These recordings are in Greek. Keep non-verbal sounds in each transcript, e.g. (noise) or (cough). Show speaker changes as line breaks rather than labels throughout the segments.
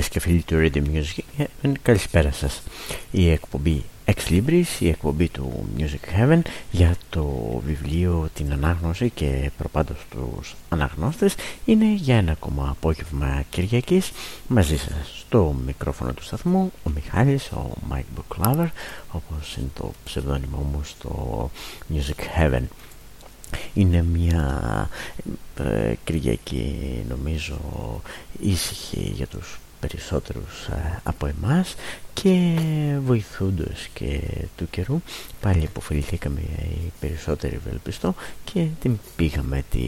Φίλες και φίλοι του Radio Music Heaven, καλησπέρα σας. Η εκπομπή Ex Libris, η εκπομπή του Music Heaven για το βιβλίο «Την Ανάγνωση» και προπάντως τους αναγνώστες είναι για ένα ακόμα απόγευμα Κυριακής μαζί σας στο μικρόφωνο του σταθμού ο Μιχάλης, ο Mike Buklaver όπως είναι το ψευδόνυμο μου στο Music Heaven. Είναι μια ε, Κυριακή νομίζω ήσυχη για τους περισσότερους ε, από εμάς και βοηθούντος και του καιρού. Πάλι υποφεληθήκαμε οι περισσότεροι ευελπιστώ και την πήγαμε τη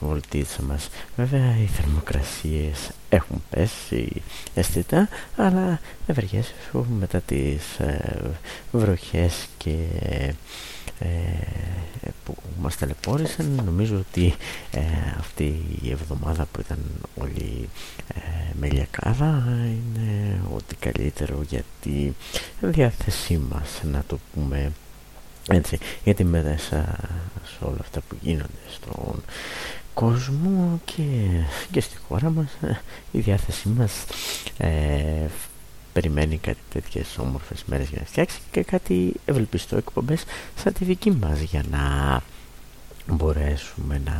βολτίτσα μας. Βέβαια οι θερμοκρασίες έχουν πέσει αισθητά αλλά ευεργές μετά τις ε, βροχές και ε, που μας ταλαιπώρησαν. Νομίζω ότι ε, αυτή η εβδομάδα που ήταν όλη ε, με λιακάδα είναι ό,τι καλύτερο για τη διάθεσή μας να το πούμε έτσι. Γιατί μέσα σε όλα αυτά που γίνονται στον κόσμο και, και στη χώρα μας η διάθεσή μας ε, περιμένει κάτι τέτοιες όμορφες μέρες για να φτιάξει και κάτι ευελπιστό εκπομπές σαν τη δική μας για να μπορέσουμε να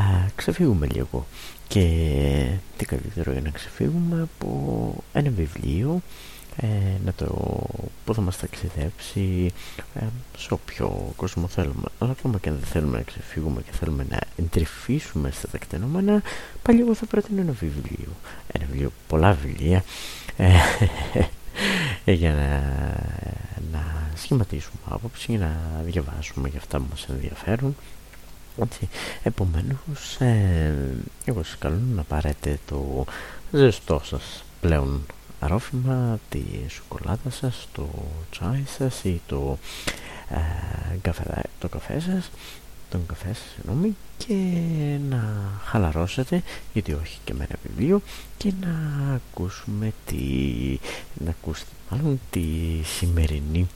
α, ξεφύγουμε λίγο. Και τι καλύτερο για να ξεφύγουμε από ένα βιβλίο ε, να το, που θα μας ταξιδέψει ε, σε όποιο κόσμο θέλουμε. Αλλά ακόμα και αν δεν θέλουμε να ξεφύγουμε και θέλουμε να εντρυφήσουμε στα τεκτενόμενα πάλι εγώ θα πρότεινα ένα βιβλίο. Ένα βιβλίο, πολλά βιβλία ε, για να, να σχηματίσουμε άποψη για να διαβάσουμε για αυτά που μας ενδιαφέρουν έτσι. Επομένως, ε, εγώ σας καλώ να πάρετε το ζεστό σας πλέον αρρώφημα, τη σοκολάτα σας, το τσάι σας ή το, ε, καφέ, το καφέ σας τον καφέ σας συγγνώμη και να χαλαρώσετε γιατί όχι και με ένα βιβλίο και να ακούσουμε τη, να ακούσετε μάλλον τη σημερινή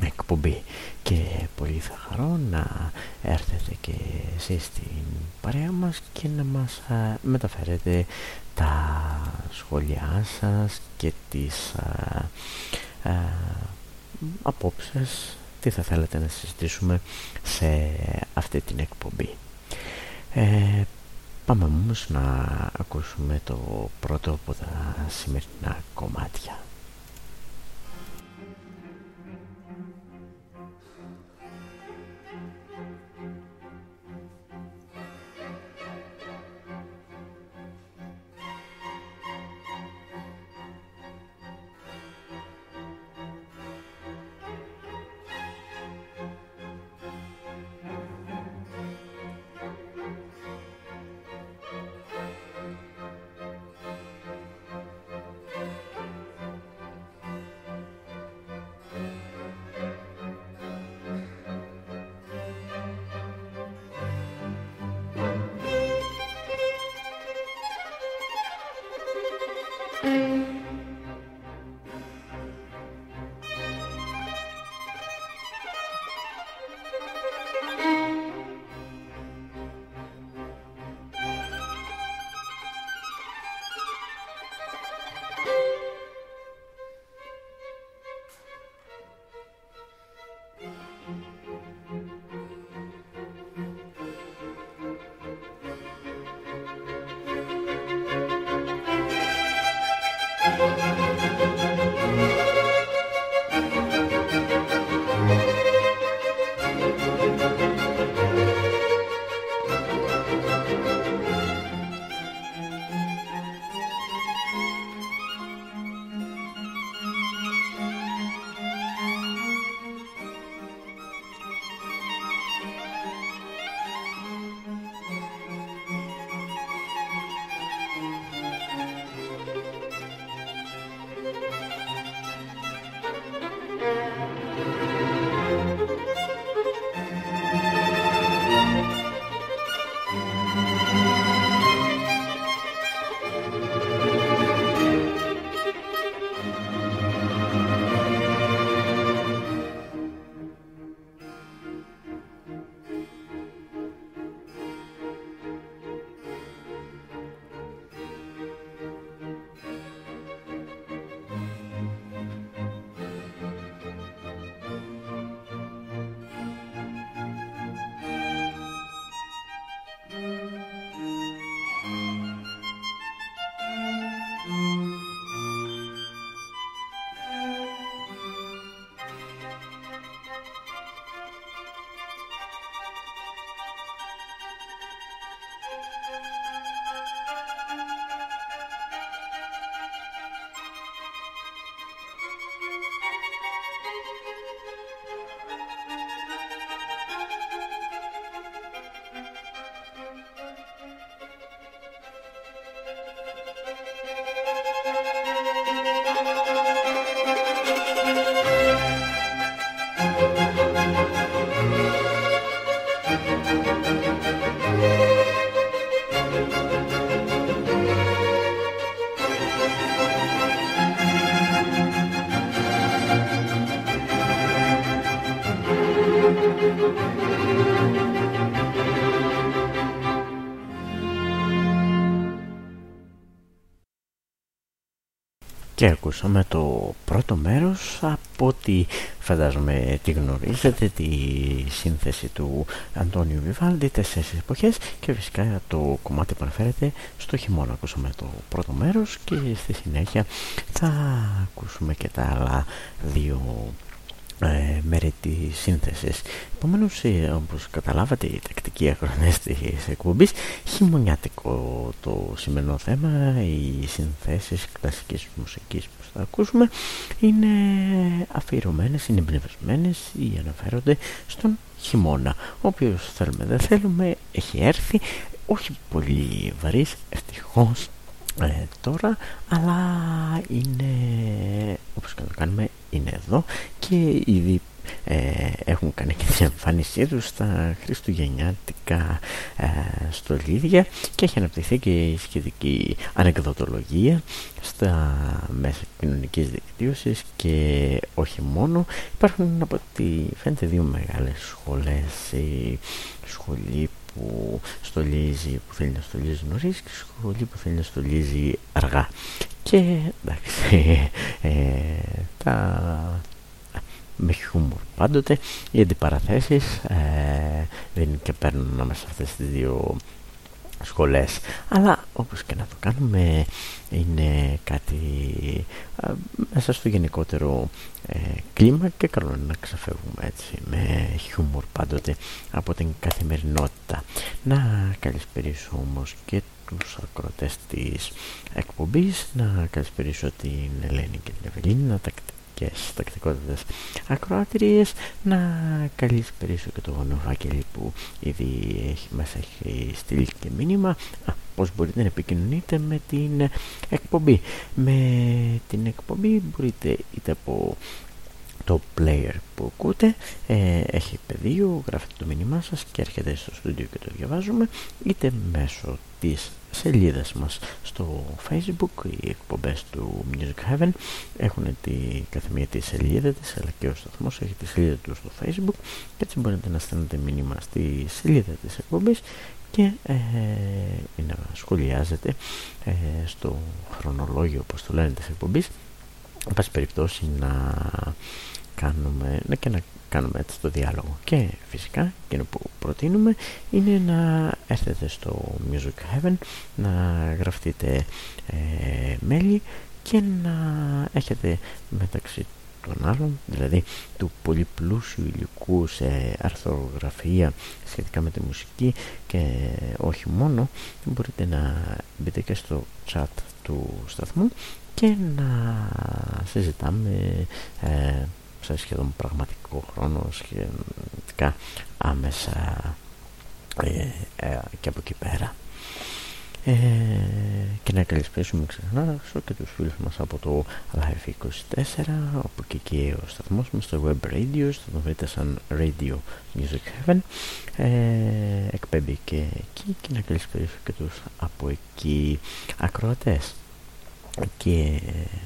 εκπομπή. Και πολύ θα χαρώ να έρθετε και εσείς στην παρέα μας και να μας α, μεταφέρετε τα σχόλιά σας και τις α, α, απόψεις τι θα θέλετε να συζητήσουμε σε αυτή την εκπομπή; Ε, πάμε όμως να ακούσουμε το πρώτο από τα σημερινά κομμάτια. Ακούσαμε το πρώτο μέρος από ό,τι φαντάζομαι τη γνωρίζετε τη σύνθεση του Αντώνιου Βιβάλντι τέσσερις εποχές και φυσικά το κομμάτι που αναφέρεται στο χειμώνα ακούσαμε το πρώτο μέρος και στη συνέχεια θα ακούσουμε και τα άλλα δύο ε, μέρη της σύνθεσης. Επομένως, ε, όπως καταλάβατε, η τακτική ακρονές της εκπομπής χειμωνιάτικο το σημερινό θέμα, οι συνθέσεις κλασικής μουσικής που θα ακούσουμε είναι αφιερωμένες, είναι εμπνευσμένες ή αναφέρονται στον χειμώνα, ο οποίος θέλουμε δεν θέλουμε έχει έρθει, όχι πολύ βαρύς, ευτυχώς ε, τώρα αλλά είναι όπως και το κάνουμε είναι εδώ και ήδη ε, έχουν κάνει και την εμφάνισή τους στα χριστουγεννιάτικα ε, στολίδια και έχει αναπτυχθεί και η σχετική ανεκδοτολογία στα μέσα κοινωνικής δικτύωσης και όχι μόνο. Υπάρχουν από ό,τι φαίνεται δύο μεγάλες σχολές η σχολή που στολίζει, που θέλει να στολίζει νωρίς και σχολή που θέλει να στολίζει αργά. Και εντάξει, ε, τα με χιούμορ πάντοτε οι αντιπαραθέσεις ε, δεν και παίρνουν ανάμεσα αυτές τις δύο σχολές. Αλλά όπως και να το κάνουμε είναι κάτι μέσα στο γενικότερο ε, κλίμα και καλό είναι να ξεφεύγουμε έτσι με χιούμορ πάντοτε από την καθημερινότητα. Να καλησπερίσω όμως και τους ακροτές της εκπομπής να καλησπερίσω την Ελένη και την Ευελίνη τα τακτικές τακτικότητες. Ακροάτριες να καλησπερίσω και το Βάκελη που ήδη έχει, μας έχει στείλει και μήνυμα. Α, πώς μπορείτε να επικοινωνείτε με την εκπομπή. Με την εκπομπή μπορείτε είτε από το player που ακούτε ε, έχει πεδίο, γράφετε το μήνυμά σας και έρχεται στο στούντιο και το διαβάζουμε είτε μέσω της σελίδας μας στο facebook οι εκπομπές του Music Heaven έχουν τη καθεμία τη σελίδα της αλλά και ο σταθμός έχει τη σελίδα του στο facebook. Και έτσι μπορείτε να στέλνετε μήνυμα στη σελίδα της εκπομπής και ε, να σχολιάζετε ε, στο χρονολόγιο όπως το λένε της εκπομπής. Εν πάση περιπτώσει να κάνουμε ναι, και να κάνουμε έτσι το διάλογο. Και φυσικά εκείνο που προτείνουμε είναι να έρθετε στο Music Heaven να γραφτείτε ε, μέλη και να έχετε μεταξύ των άλλων, δηλαδή του πολυπλούσιου υλικού σε αρθρογραφία σχετικά με τη μουσική και όχι μόνο, μπορείτε να μπείτε και στο chat του σταθμού και να συζητάμε ε, σε σχεδόν πραγματικό χρόνο σχετικά άμεσα ε, ε, και από εκεί πέρα. Ε, και να καλησπέσουμε ξανά και τους φίλους μας από το Live24 όπου και εκεί ο σταθμός μας στο Web Radio στο το βρείτε σαν Radio Music Heaven. Ε, εκπέμπει και εκεί και να καλησπέσουμε και τους από εκεί ακροατές. Και ε,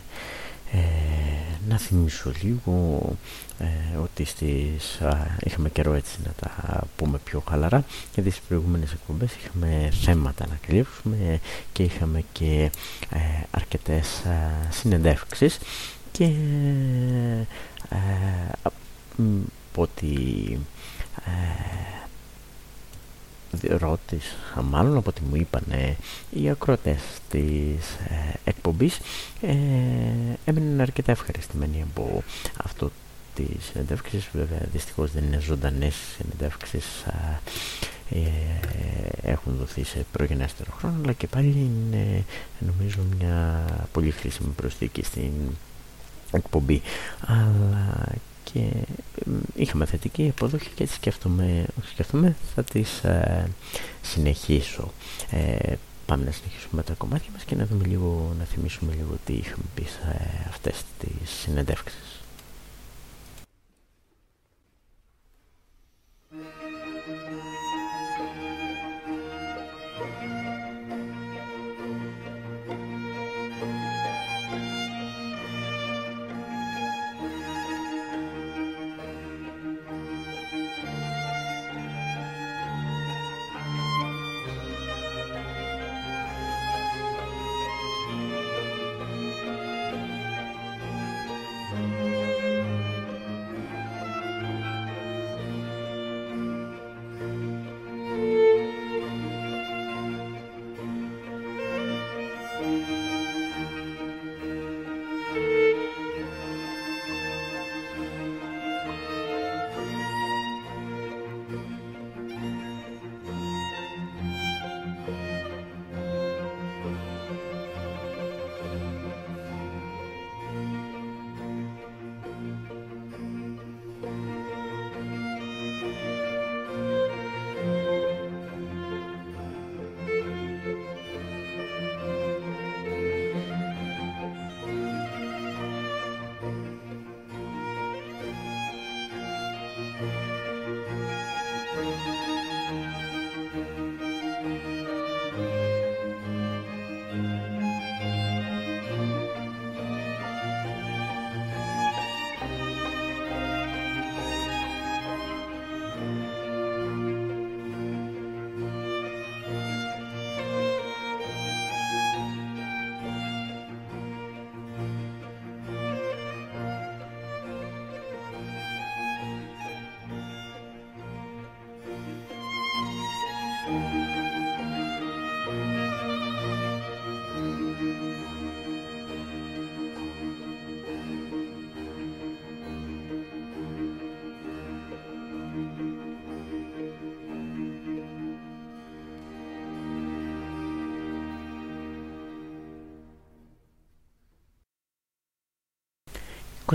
να θυμίσω λίγο ε, ότι στις, είχαμε καιρό έτσι να τα πούμε πιο χαλαρά γιατί στις προηγούμενες εκπομπές είχαμε θέματα να καλύψουμε και είχαμε και ε, αρκετές ε, συνεντεύξεις και ε, από ότι ρώτησα μάλλον από ό,τι μου είπαν οι ακρότες της ε, εκπομπής ε, έμειναν αρκετά ευχαριστημένοι από αυτό της συνεντεύξεις. Βέβαια δυστυχώς δεν είναι ζωντανές συνεντεύξεις ε, έχουν δοθεί σε προγενέστερο χρόνο αλλά και πάλι είναι νομίζω μια πολύ χρήσιμη προσθήκη στην εκπομπή. Αλλά και είχαμε θετική αποδοχή και έτσι σκέφτομαι, σκέφτομαι θα τις ε, συνεχίσω. Ε, πάμε να συνεχίσουμε τα κομμάτια μας και να δούμε λίγο, να θυμίσουμε λίγο τι είχαμε πει σε αυτές τις συνεντεύξεις.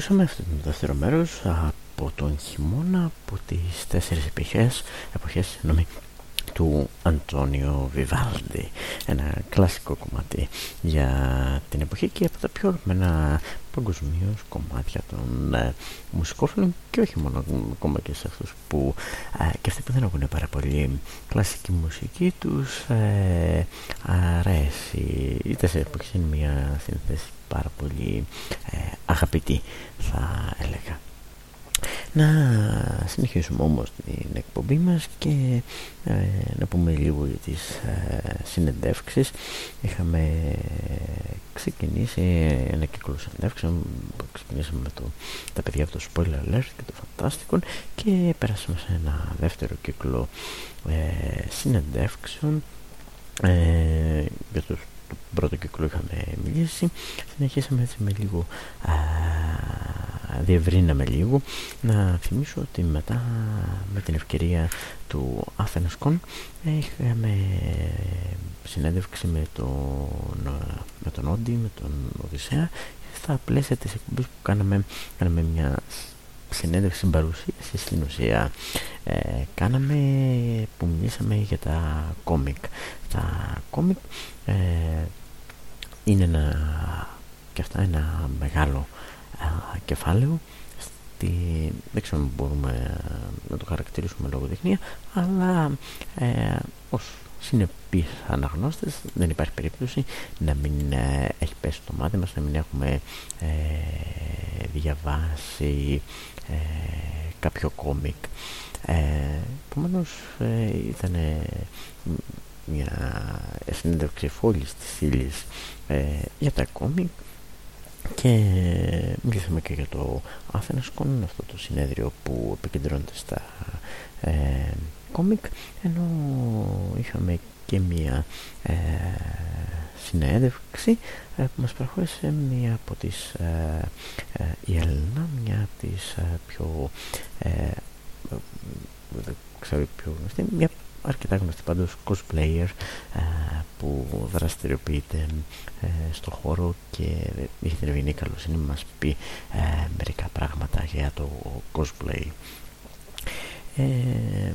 Ακούσαμε αυτό το δεύτερο μέρος από τον χειμώνα από τις τέσσερις εποχές, εποχές συγγνώμη, του Αντώνιο Βιβάλντι. Ένα κλασικό κομμάτι για την εποχή και από τα πιο αγαπημένα παγκοσμίω κομμάτια των ε, μουσικόφιλων και όχι μόνο ακόμα και σε αυτούς που ε, και αυτοί που δεν έχουν πάρα πολύ κλασική μουσική τους ε, αρέσει. Είτε σε εποχή είναι μια σύνθεση πάρα πολύ ε, αγαπητή θα έλεγα να συνεχίσουμε όμως την εκπομπή μας και ε, να πούμε λίγο για τις ε, συνεντεύξεις. Είχαμε ξεκινήσει ένα κύκλο συνεντεύξεων, ξεκινήσαμε με το, τα παιδιά από το Spoiler Alert και το Fantastic και περάσαμε σε ένα δεύτερο κύκλο ε, συνεντεύξεων ε, για τους του πρώτο κύκλο είχαμε μιλήσει. Συνεχίσαμε έτσι με λίγο α, διευρύναμε λίγο. Να θυμίσω ότι μετά με την ευκαιρία του Athens Con είχαμε συνέντευξη με τον, με τον Όντι, με τον Οδυσσέα. Στα πλαίσια της εκπομπής που κάναμε, κάναμε μια συνέντευξη παρουσίαση στην ουσία ε, κάναμε που μιλήσαμε για τα κόμικ τα κόμικ ε, είναι ένα και αυτά ένα μεγάλο κεφάλαιο. Στη, δεν ξέρω αν μπορούμε να το χαρακτηρίσουμε λογοτεχνία αλλά ε, ως συνεπείς αναγνώστες δεν υπάρχει περίπτωση να μην ε, έχει πέσει το μάτι μας να μην έχουμε ε, διαβάσει ε, κάποιο κόμικ. Ε, επομένως ε, ήταν μια συνέντευξη φόλης της ύλης ε, για τα κόμικ και μιλήσαμε και για το Athens Con, αυτό το συνέδριο που επικεντρώνεται στα ε, κόμικ ενώ είχαμε και μια ε, συνέντευξη ε, που μας προχώρησε μια από τις ε, ε, η Έλληνα, μια από τις πιο δεν ξέρω πιο γνωστή, μια αρκετά γνωστή πάντως cosplayer που δραστηριοποιείται ε, στο χώρο και έχει την ευγενή καλοσύνη να μας πει ε, μερικά πράγματα για το cosplay. Ε,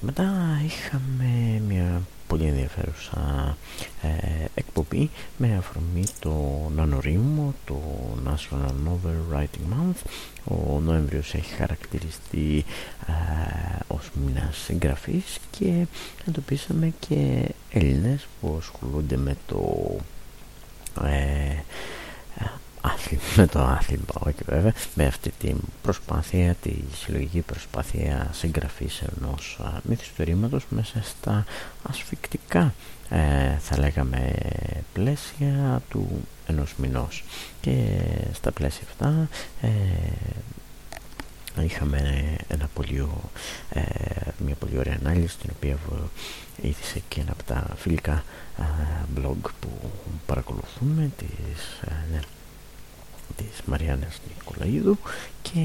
μετά είχαμε μια πολύ ενδιαφέρουσα ε, εκπομπή με αφορμή το νανορίμο, το National Novel Writing Month. Ο Νοέμβριος έχει χαρακτηριστεί ε, ως μήνας συγγραφής και εντοπίσαμε και Έλληνες που ασχολούνται με το ε, (laughs) με το άθλημα, όχι βέβαια, με αυτή την προσπάθεια, τη συλλογική προσπάθεια συγγραφής ενός μυθιστορήματος μέσα στα ασφικτικά, ε, θα λέγαμε, πλαίσια του ενός μηνός. Και στα πλαίσια αυτά ε, είχαμε ένα πολύ, ε, μια πολύ ωραία ανάλυση την οποία ήθισε και ένα από τα φιλικά blog που παρακολουθούμε της ναι, της Μαριάννας Νικολαίδου και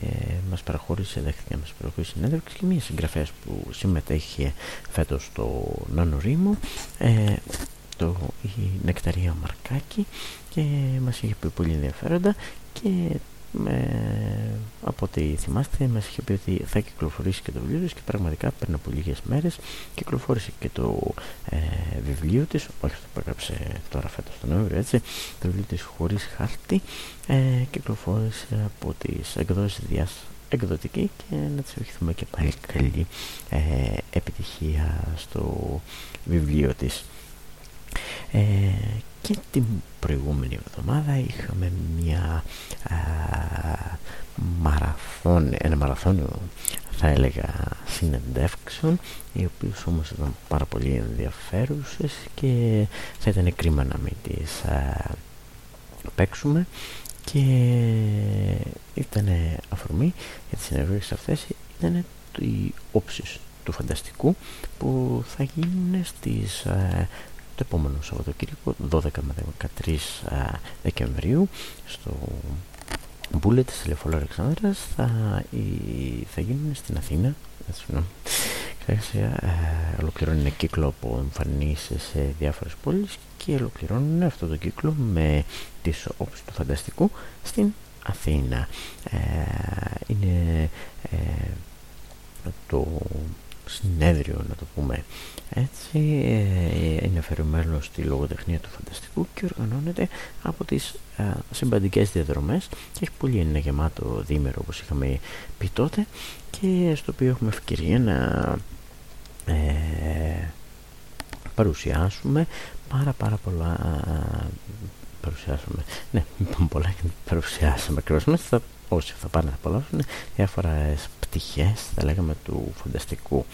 ε, μας παραχώρησε, δέχτηκε να μας παραχώρησε συνέντευξη και μια συγγραφέας που συμμετέχει φέτος στο Νανορίμο ε, το, η Νεκταρία Μαρκάκη και μας είχε πει πολύ ενδιαφέροντα και ε, από ό,τι θυμάστε μας είχε πει ότι θα κυκλοφορήσει και το βιβλίο της και πραγματικά πριν από λίγες μέρες κυκλοφόρησε και το ε, βιβλίο της. Όχι αυτό που έγραψε τώρα φέτος τον Νοέμβριο έτσι. Το βιβλίο της χωρίς χάρτη ε, κυκλοφόρησε από τις εκδόσεις Διάς εκδοτική και να της ευχηθούμε και πάλι καλή ε, επιτυχία στο βιβλίο της. Ε, και την προηγούμενη εβδομάδα είχαμε μια α, μαραθών, ένα μαραθώνιο θα έλεγα συνεντεύξεων οι οποίες όμως ήταν πάρα πολύ ενδιαφέρουσες και θα ήταν κρίμα να μην τις α, παίξουμε. Και ήταν αφορμή για τις συνεργασίες αυτές ήταν οι όψεις του φανταστικού που θα γίνουν στις το επόμενο Σαββατοκύριακο 12 με 13 Δεκεμβρίου στο Bullet της Λεωφόρου Αλεξάνδρας θα, θα γίνουν στην Αθήνα Ξέρετε, ε, ολοκληρώνει ένα κύκλο από εμφανίσεις σε διάφορες πόλεις και ολοκληρώνουν αυτό το κύκλο με τις όψεις του φανταστικού στην Αθήνα. είναι το συνέδριο να το πούμε έτσι είναι αφαιρεμένο στη λογοτεχνία του φανταστικού και οργανώνεται από τις α, συμπαντικές διαδρομές και έχει πολύ ένα γεμάτο δίμερο όπως είχαμε πει τότε και στο οποίο έχουμε ευκαιρία να ε, παρουσιάσουμε πάρα πάρα πολλά παρουσιάσουμε ναι είπαμε πολλά και παρουσιάσαμε ακριβώς θα, όσοι θα πάνε να απολαύσουν. Διάφορες πτυχές θα λέγαμε του φανταστικού.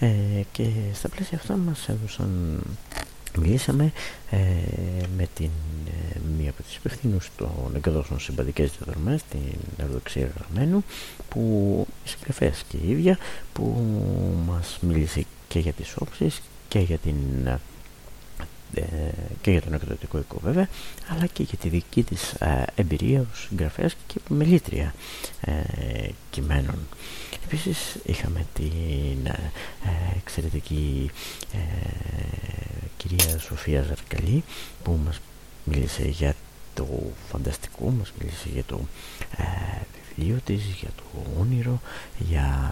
Ε, και στα πλαίσια αυτά μας έδωσαν Μιλήσαμε ε, με την, ε, μία από τις υπευθύνους των εκδόσεων συμπαντικές διαδρομές, την Ευδοξία Γραμμένου, που η συγγραφέας και η ίδια, που μας μίλησε και για τις όψεις και για την ε, και για τον εκδοτικό οίκο βέβαια αλλά και για τη δική της ε, εμπειρία ως συγγραφέας και μελήτρια ε, κειμένων. Επίσης είχαμε την εξαιρετική κυρία Σοφία Ζαρκαλή που μας μίλησε για το φανταστικό μας μίλησε για το βιβλίο της για το όνειρο για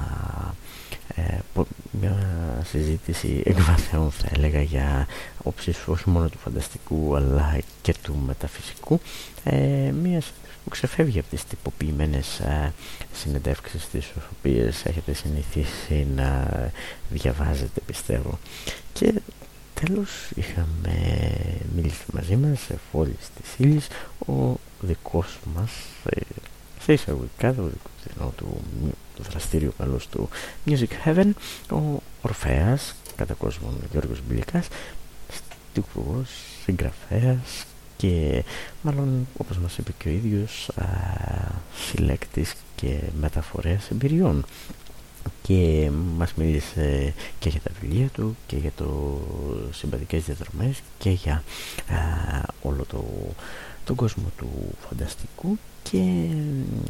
ε, μια συζήτηση εκβαθέων θα έλεγα για όψεις όχι μόνο του φανταστικού αλλά και του μεταφυσικού. Ε, μιας που ξεφεύγει από τις τυποποιημένες ε, συνεντεύξεις τις οποίες έχετε συνηθίσει να διαβάζετε πιστεύω. Και τέλος είχαμε μιλήσει μαζί μας σε φόλης της ύλης ο δικός μας ε, σε εισαγωγικά το δικό του δραστήριο καλός του Music Heaven ο Ορφέας κατά κόσμον Γιώργος Μπιλικάς στιχουργός, συγγραφέας και μάλλον όπως μας είπε και ο ίδιος α, συλλέκτης και μεταφορέας εμπειριών. Και μας μίλησε και για τα βιβλία του και για το συμπατικές διαδρομές και για όλο το, τον κόσμο του φανταστικού και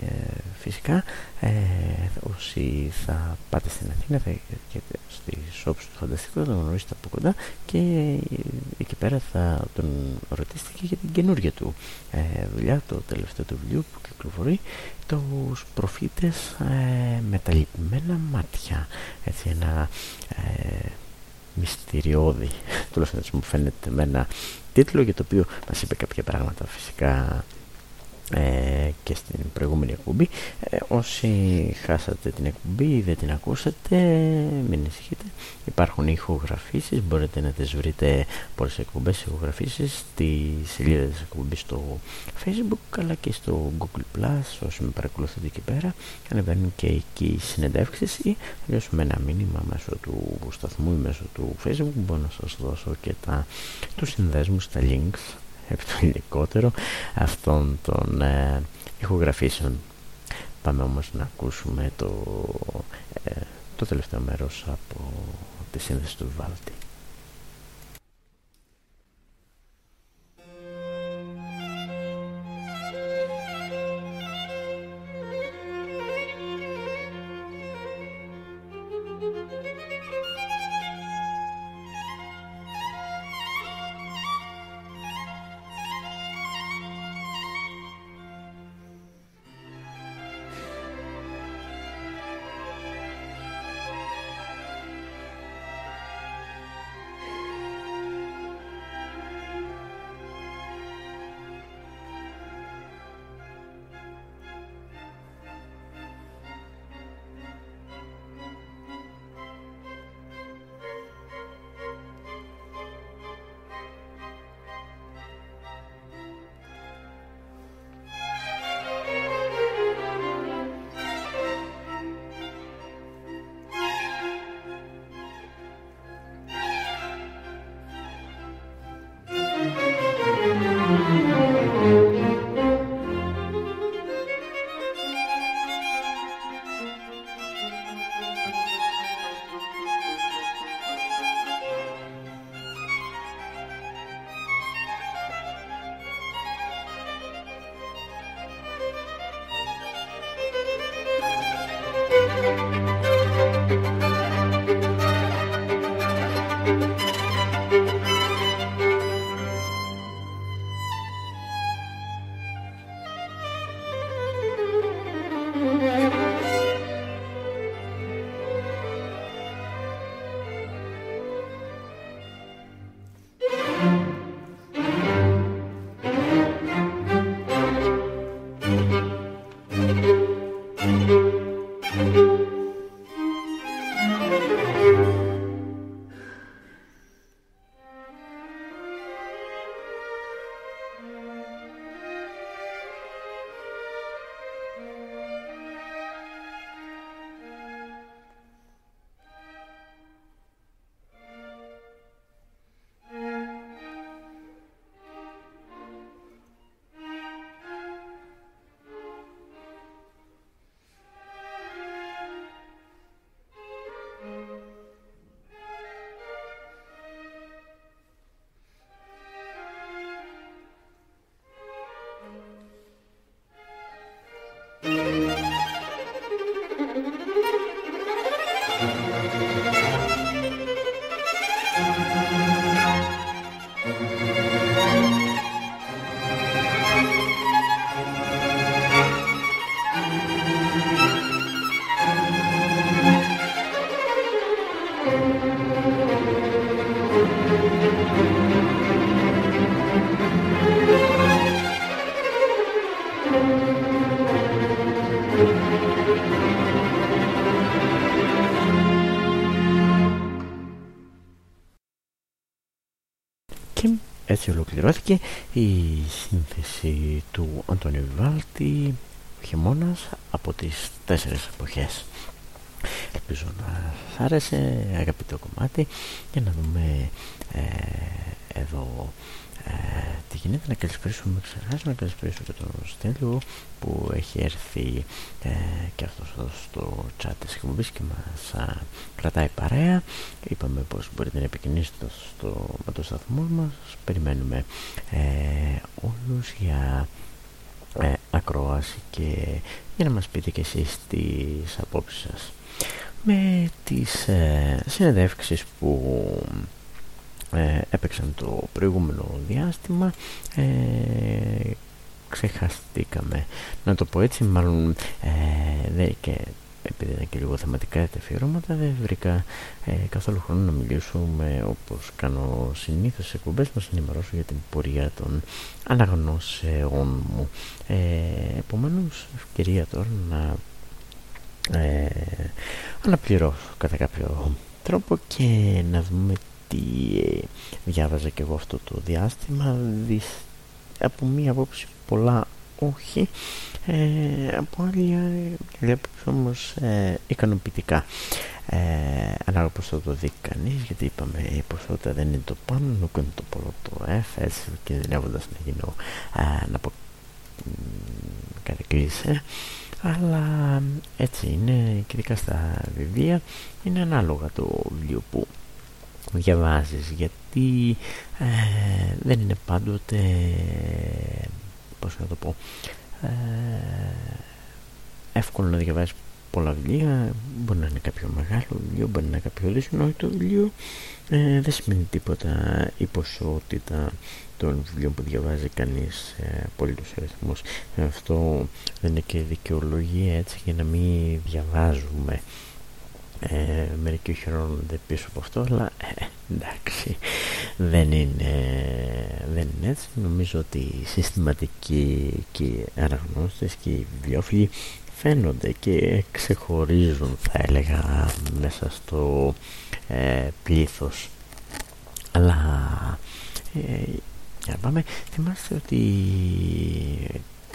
ε, φυσικά ε, όσοι θα πάτε στην Αθήνα θα έχετε στις όψεις του φανταστικού θα τον γνωρίσετε από κοντά και εκεί πέρα θα τον ρωτήσετε και για την καινούργια του ε, δουλειά, το τελευταίο του βιβλίο που κυκλοφορεί τους προφήτες ε, με τα λυπημένα μάτια. Έτσι ένα ε, μυστηριώδη τουλάχιστον έτσι μου φαίνεται με ένα τίτλο για το οποίο μας είπε κάποια πράγματα φυσικά ε, και στην προηγούμενη εκπομπή. Ε, όσοι χάσατε την εκπομπή ή δεν την ακούσατε μην ανησυχείτε. Υπάρχουν ηχογραφήσεις μπορείτε να τις βρείτε πολλές εκπομπές ηχογραφήσεις στη σελίδα της εκπομπής στο facebook αλλά και στο google plus όσοι με παρακολουθείτε εκεί πέρα. Ανεβαίνουν και εκεί οι συνεντεύξεις ή αλλιώς με ένα μήνυμα μέσω του σταθμού ή μέσω του facebook μπορώ να σας δώσω και τα, τους συνδέσμους, τα links επί (laughs) το ειδικότερο αυτών των ε, ηχογραφήσεων. Πάμε όμως να ακούσουμε το, ε, το τελευταίο μέρος από τη σύνδεση του Βάλτη. Έτσι ολοκληρώθηκε η σύνθεση του Αντώνιου Βιβάλτη χειμώνας από τις τέσσερις εποχές. Ελπίζω να σας άρεσε αγαπητό κομμάτι για να δούμε ε, εδώ ε, τι γίνεται να καλησπέρισουμε ξεχάσει να καλησπέρισω και τον Στέλιο που έχει έρθει ε, και αυτός εδώ στο chat της εκπομπής και μας α, κρατάει παρέα. Είπαμε πως μπορείτε να επικοινωνήσετε στο, με το σταθμό μας. Περιμένουμε ε, όλους για ε, ακρόαση και για να μας πείτε και εσείς τις απόψεις σας. Με τις ε, συνεντεύξεις που ε, έπαιξαν το προηγούμενο διάστημα. Ε, ξεχαστήκαμε. Να το πω έτσι μάλλον ε, και επειδή είναι και λίγο θεματικά τα αφιερώματα δεν βρήκα ε, καθόλου χρόνο να μιλήσουμε όπως κάνω συνήθως σε εκπομπές να σας ενημερώσω για την πορεία των αναγνώσεών μου. Ε, επομένως ευκαιρία τώρα να ε, αναπληρώσω κατά κάποιο τρόπο και να δούμε τι διάβαζα και εγώ αυτό το διάστημα δις, από μία απόψη πολλά όχι ε, από άλλη άποψη όμως ε, ικανοποιητικά. Ε, ανάλογα πως θα το δει κανείς γιατί είπαμε η ποσότητα δεν είναι το πάνω ούτε είναι το πολλό το F έτσι κινδυνεύοντας να γίνω ε, να πω κατεκλείσει αλλά έτσι είναι και ειδικά στα βιβλία είναι ανάλογα το βιβλίο που διαβάζεις γιατί ε, δεν είναι πάντοτε πώς να το πω ε, εύκολο να διαβάσεις πολλά βιβλία. Μπορεί να είναι κάποιο μεγάλο βιβλίο μπορεί να είναι κάποιο δυσνόητο βιβλίο. Ε, δεν σημαίνει τίποτα η ποσότητα των βιβλίων που διαβάζει κανείς ε, απόλυτος αριθμός. Αυτό δεν είναι και δικαιολογία έτσι για να μην διαβάζουμε ε, μερικοί χαιρόνονται πίσω από αυτό αλλά ε, εντάξει δεν είναι, δεν είναι έτσι. Νομίζω ότι οι συστηματικοί και οι αναγνώστες και οι βιβλιοφίλοι φαίνονται και ξεχωρίζουν θα έλεγα μέσα στο ε, πλήθος. Αλλά ε, για να πάμε θυμάστε ότι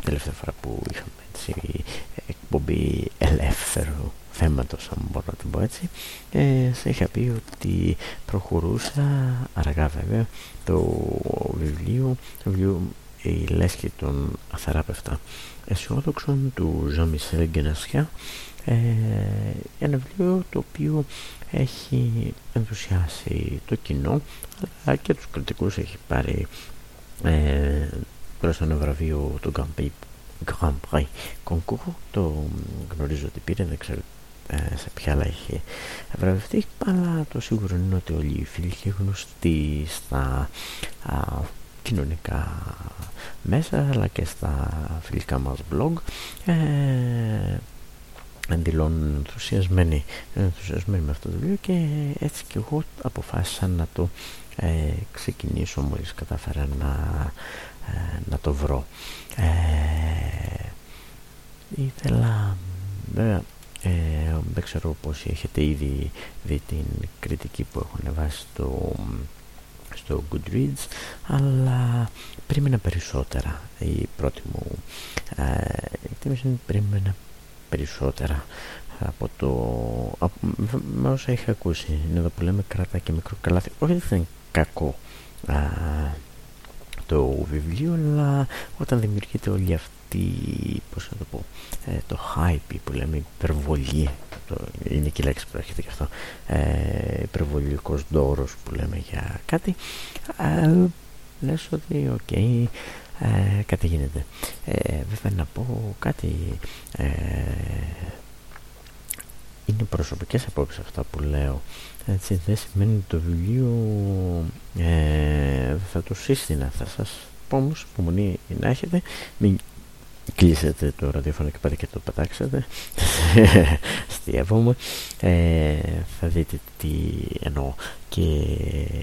τελευταία φορά που είχαμε έτσι εκπομπή ελεύθερου θέματος αν μπορώ να το πω έτσι. Ε, σε είχα πει ότι προχωρούσα αργά βέβαια το βιβλίο, το βιβλίο η λέσχη των αθεράπευτα. Αισιόδοξων του Ζαν Μισελ Γκενασιά ε, ένα βιβλίο το οποίο έχει ενθουσιάσει το κοινό αλλά και τους κριτικούς έχει πάρει ε, προς ένα βραβείο του Grand Prix Concours. Το γνωρίζω ότι πήρε δεν ξέρω ε, σε ποια άλλα έχει βραβευτεί αλλά το σίγουρο είναι ότι όλοι οι φίλοι και γνωστοί στα α, κοινωνικά μέσα αλλά και στα φιλικά μας blog ε, αντιλώνουν ενθουσιασμένοι, ενθουσιασμένοι με αυτό το βιβλίο και έτσι και εγώ αποφάσισα να το ε, ξεκινήσω μόλις κατάφερα να, ε, να το βρω. Ε, ήθελα βέβαια ε, δεν ξέρω πόσοι έχετε ήδη δει την κριτική που έχω ανεβάσει στο, στο Goodreads αλλά περίμενα περισσότερα η πρώτη μου ε, εκτίμηση είναι περίμενα περισσότερα από το από, με όσα είχα ακούσει. Είναι εδώ που λέμε κράτα και μικρό καλάθι. Όχι δεν είναι κακό α, το βιβλίο αλλά όταν δημιουργείται όλη αυτή πώς να το πω ε, το hype που λέμε υπερβολή το, είναι και η λέξη που έρχεται και αυτό ε, υπερβολικός ντόρος που λέμε για κάτι ε, λες ότι OK okay, ε, κάτι γίνεται. Ε, βέβαια να πω κάτι ε, είναι προσωπικές απόψεις αυτά που λέω. Έτσι δεν σημαίνει ότι το βιβλίο ε, θα το σύστηνα. Θα σας πω όμως υπομονή να έχετε. Μην κλείσετε το ραδιόφωνο και πάτε και το πετάξετε (laughs) στιεύομαι. Ε, θα δείτε τι εννοώ. Και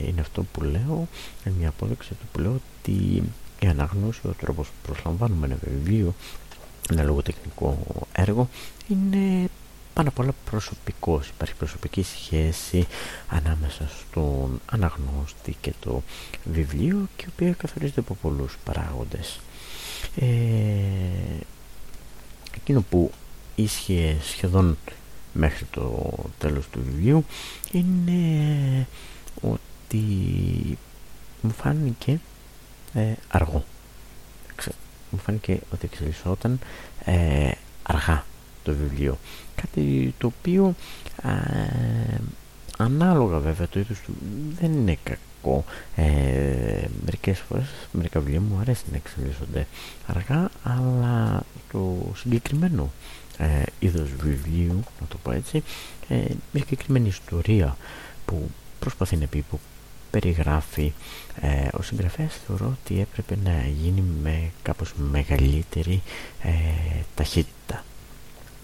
είναι αυτό που λέω είναι μια απόδειξη του που λέω ότι η αναγνώση ο τρόπος που προσλαμβάνουμε ένα βιβλίο ένα λογοτεχνικό έργο είναι πάνω απ' όλα προσωπικός. Υπάρχει προσωπική σχέση ανάμεσα στον αναγνώστη και το βιβλίο και η οποία καθορίζεται από πολλούς παράγοντες. Ε, εκείνο που ίσχυε σχεδόν μέχρι το τέλος του βιβλίου είναι ότι μου φάνηκε ε, αργό. Μου φάνηκε ότι εξελισσόταν ε, αργά το βιβλίο. Κάτι το οποίο ε, ανάλογα βέβαια το είδος του δεν είναι κακό. Ε, μερικές φορές, μερικά βιβλία μου αρέσει να εξελίσσονται αργά, αλλά το συγκεκριμένο ε, είδος βιβλίου, να το πω έτσι, ε, μια συγκεκριμένη ιστορία που προσπαθεί να πει, που περιγράφει ε, ο συγγραφέας θεωρώ ότι έπρεπε να γίνει με κάπως μεγαλύτερη ε, ταχύτητα.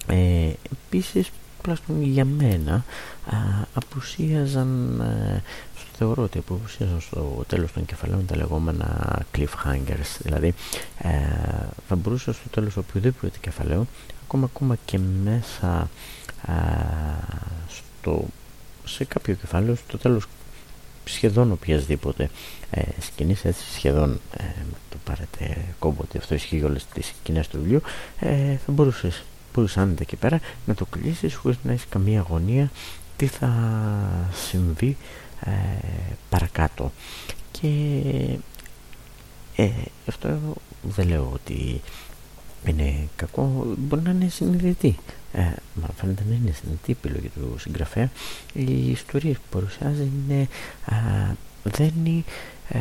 Ε, επίσης, τουλάχιστον για μένα, α, απουσίαζαν, ε, θεωρώ ότι απουσίαζαν στο τέλος των κεφαλαίων τα λεγόμενα cliffhangers, δηλαδή ε, θα μπορούσα στο τέλος οποιοδήποτε κεφαλαίο, ακόμα, ακόμα και μέσα στο, σε κάποιο κεφάλαιο, στο τέλος σχεδόν οποιασδήποτε ε, σκηνής, έτσι σχεδόν ε, το πάρετε κόμπο ότι αυτό ισχύει όλες τις σκηνές του βιβλίου, ε, θα μπορούσες μπορείς άνετα εκεί πέρα. Να το κλείσεις χωρίς να έχεις καμία αγωνία τι θα συμβεί ε, παρακάτω. Και ε, αυτό δεν λέω ότι είναι κακό. Μπορεί να είναι συνειδητή. Ε, μα φαίνεται να είναι συνειδητή επιλογή του συγγραφέα. Οι ιστορίες που παρουσιάζει είναι δεν είναι ε,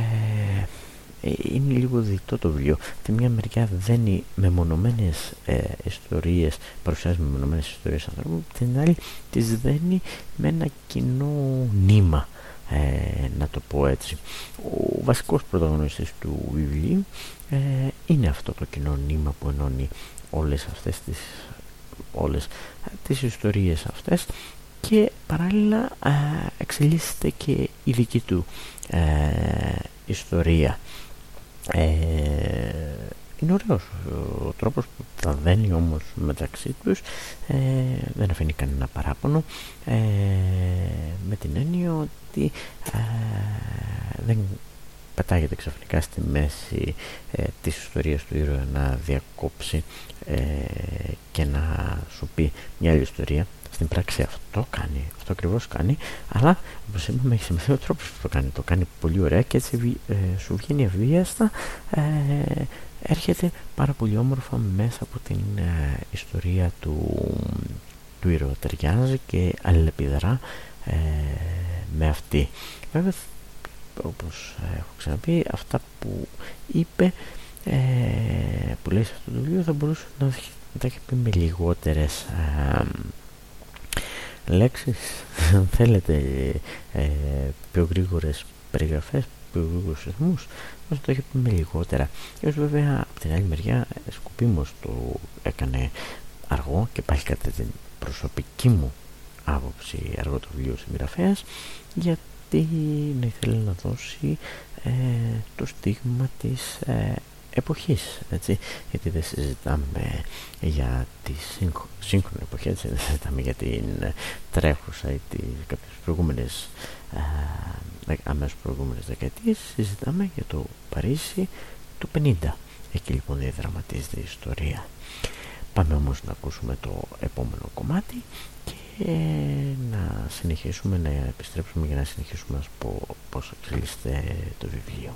είναι λίγο διτό το βιβλίο. Τη μια μεριά δένει μεμονωμένες ε, ιστορίες, παρουσιάζει μεμονωμένες ιστορίες ανθρώπων, την άλλη τις δένει με ένα κοινό νήμα. Ε, να το πω έτσι. Ο βασικός πρωταγωνιστής του βιβλίου ε, είναι αυτό το κοινό νήμα που ενώνει όλες αυτές τις, όλες τις ιστορίες αυτές και παράλληλα ε, εξελίσσεται και η δική του ιστορία. Ε, είναι ωραίος ο τρόπος που τα δένει όμως μεταξύ τους. Ε, δεν αφήνει κανένα παράπονο. Ε, με την έννοια ότι ε, δεν πετάγεται ξαφνικά στη μέση ε, της ιστορίας του ήρωα να διακόψει και να σου πει μια άλλη ιστορία στην πράξη αυτό κάνει, αυτό ακριβώς κάνει, αλλά όπως είπαμε έχει σημασία ο τρόπος που το κάνει. Το κάνει πολύ ωραία και έτσι ε, σου βγαίνει ευβίαστα, ε, έρχεται πάρα πολύ όμορφα μέσα από την ε, ιστορία του, του ήρωα. Ταιριάζει και αλληλεπιδρά ε, με αυτή. Βέβαια, όπως έχω ξαναπεί, αυτά που είπε, που λέει σε αυτό το βιβλίο θα μπορούσε να τα έχει πει με λιγότερες λέξεις. Αν (laughs) θέλετε ε, πιο γρήγορες περιγραφές πιο γρήγορους ρυθμούς. Μας το έχει πει με λιγότερα. Έως βέβαια από την άλλη μεριά σκουπίμως το έκανε αργό και πάλι κατά την προσωπική μου άποψη αργό το βιβλίο συγγραφέας γιατί να ήθελε να δώσει ε, το στίγμα της ε, εποχής έτσι, γιατί δεν συζητάμε για τη σύγχρονη εποχή έτσι, δεν συζητάμε για την τρέχουσα ή τις κάποιες προηγούμενες α, αμέσως προηγούμενες δεκαετίες. Συζητάμε για το Παρίσι του 50 εκεί λοιπόν διαδραματίζεται η ιστορία. Πάμε όμως να ακούσουμε το επόμενο κομμάτι και να συνεχίσουμε να επιστρέψουμε για να συνεχίσουμε να σας πω πώς εξελίσσεται το βιβλίο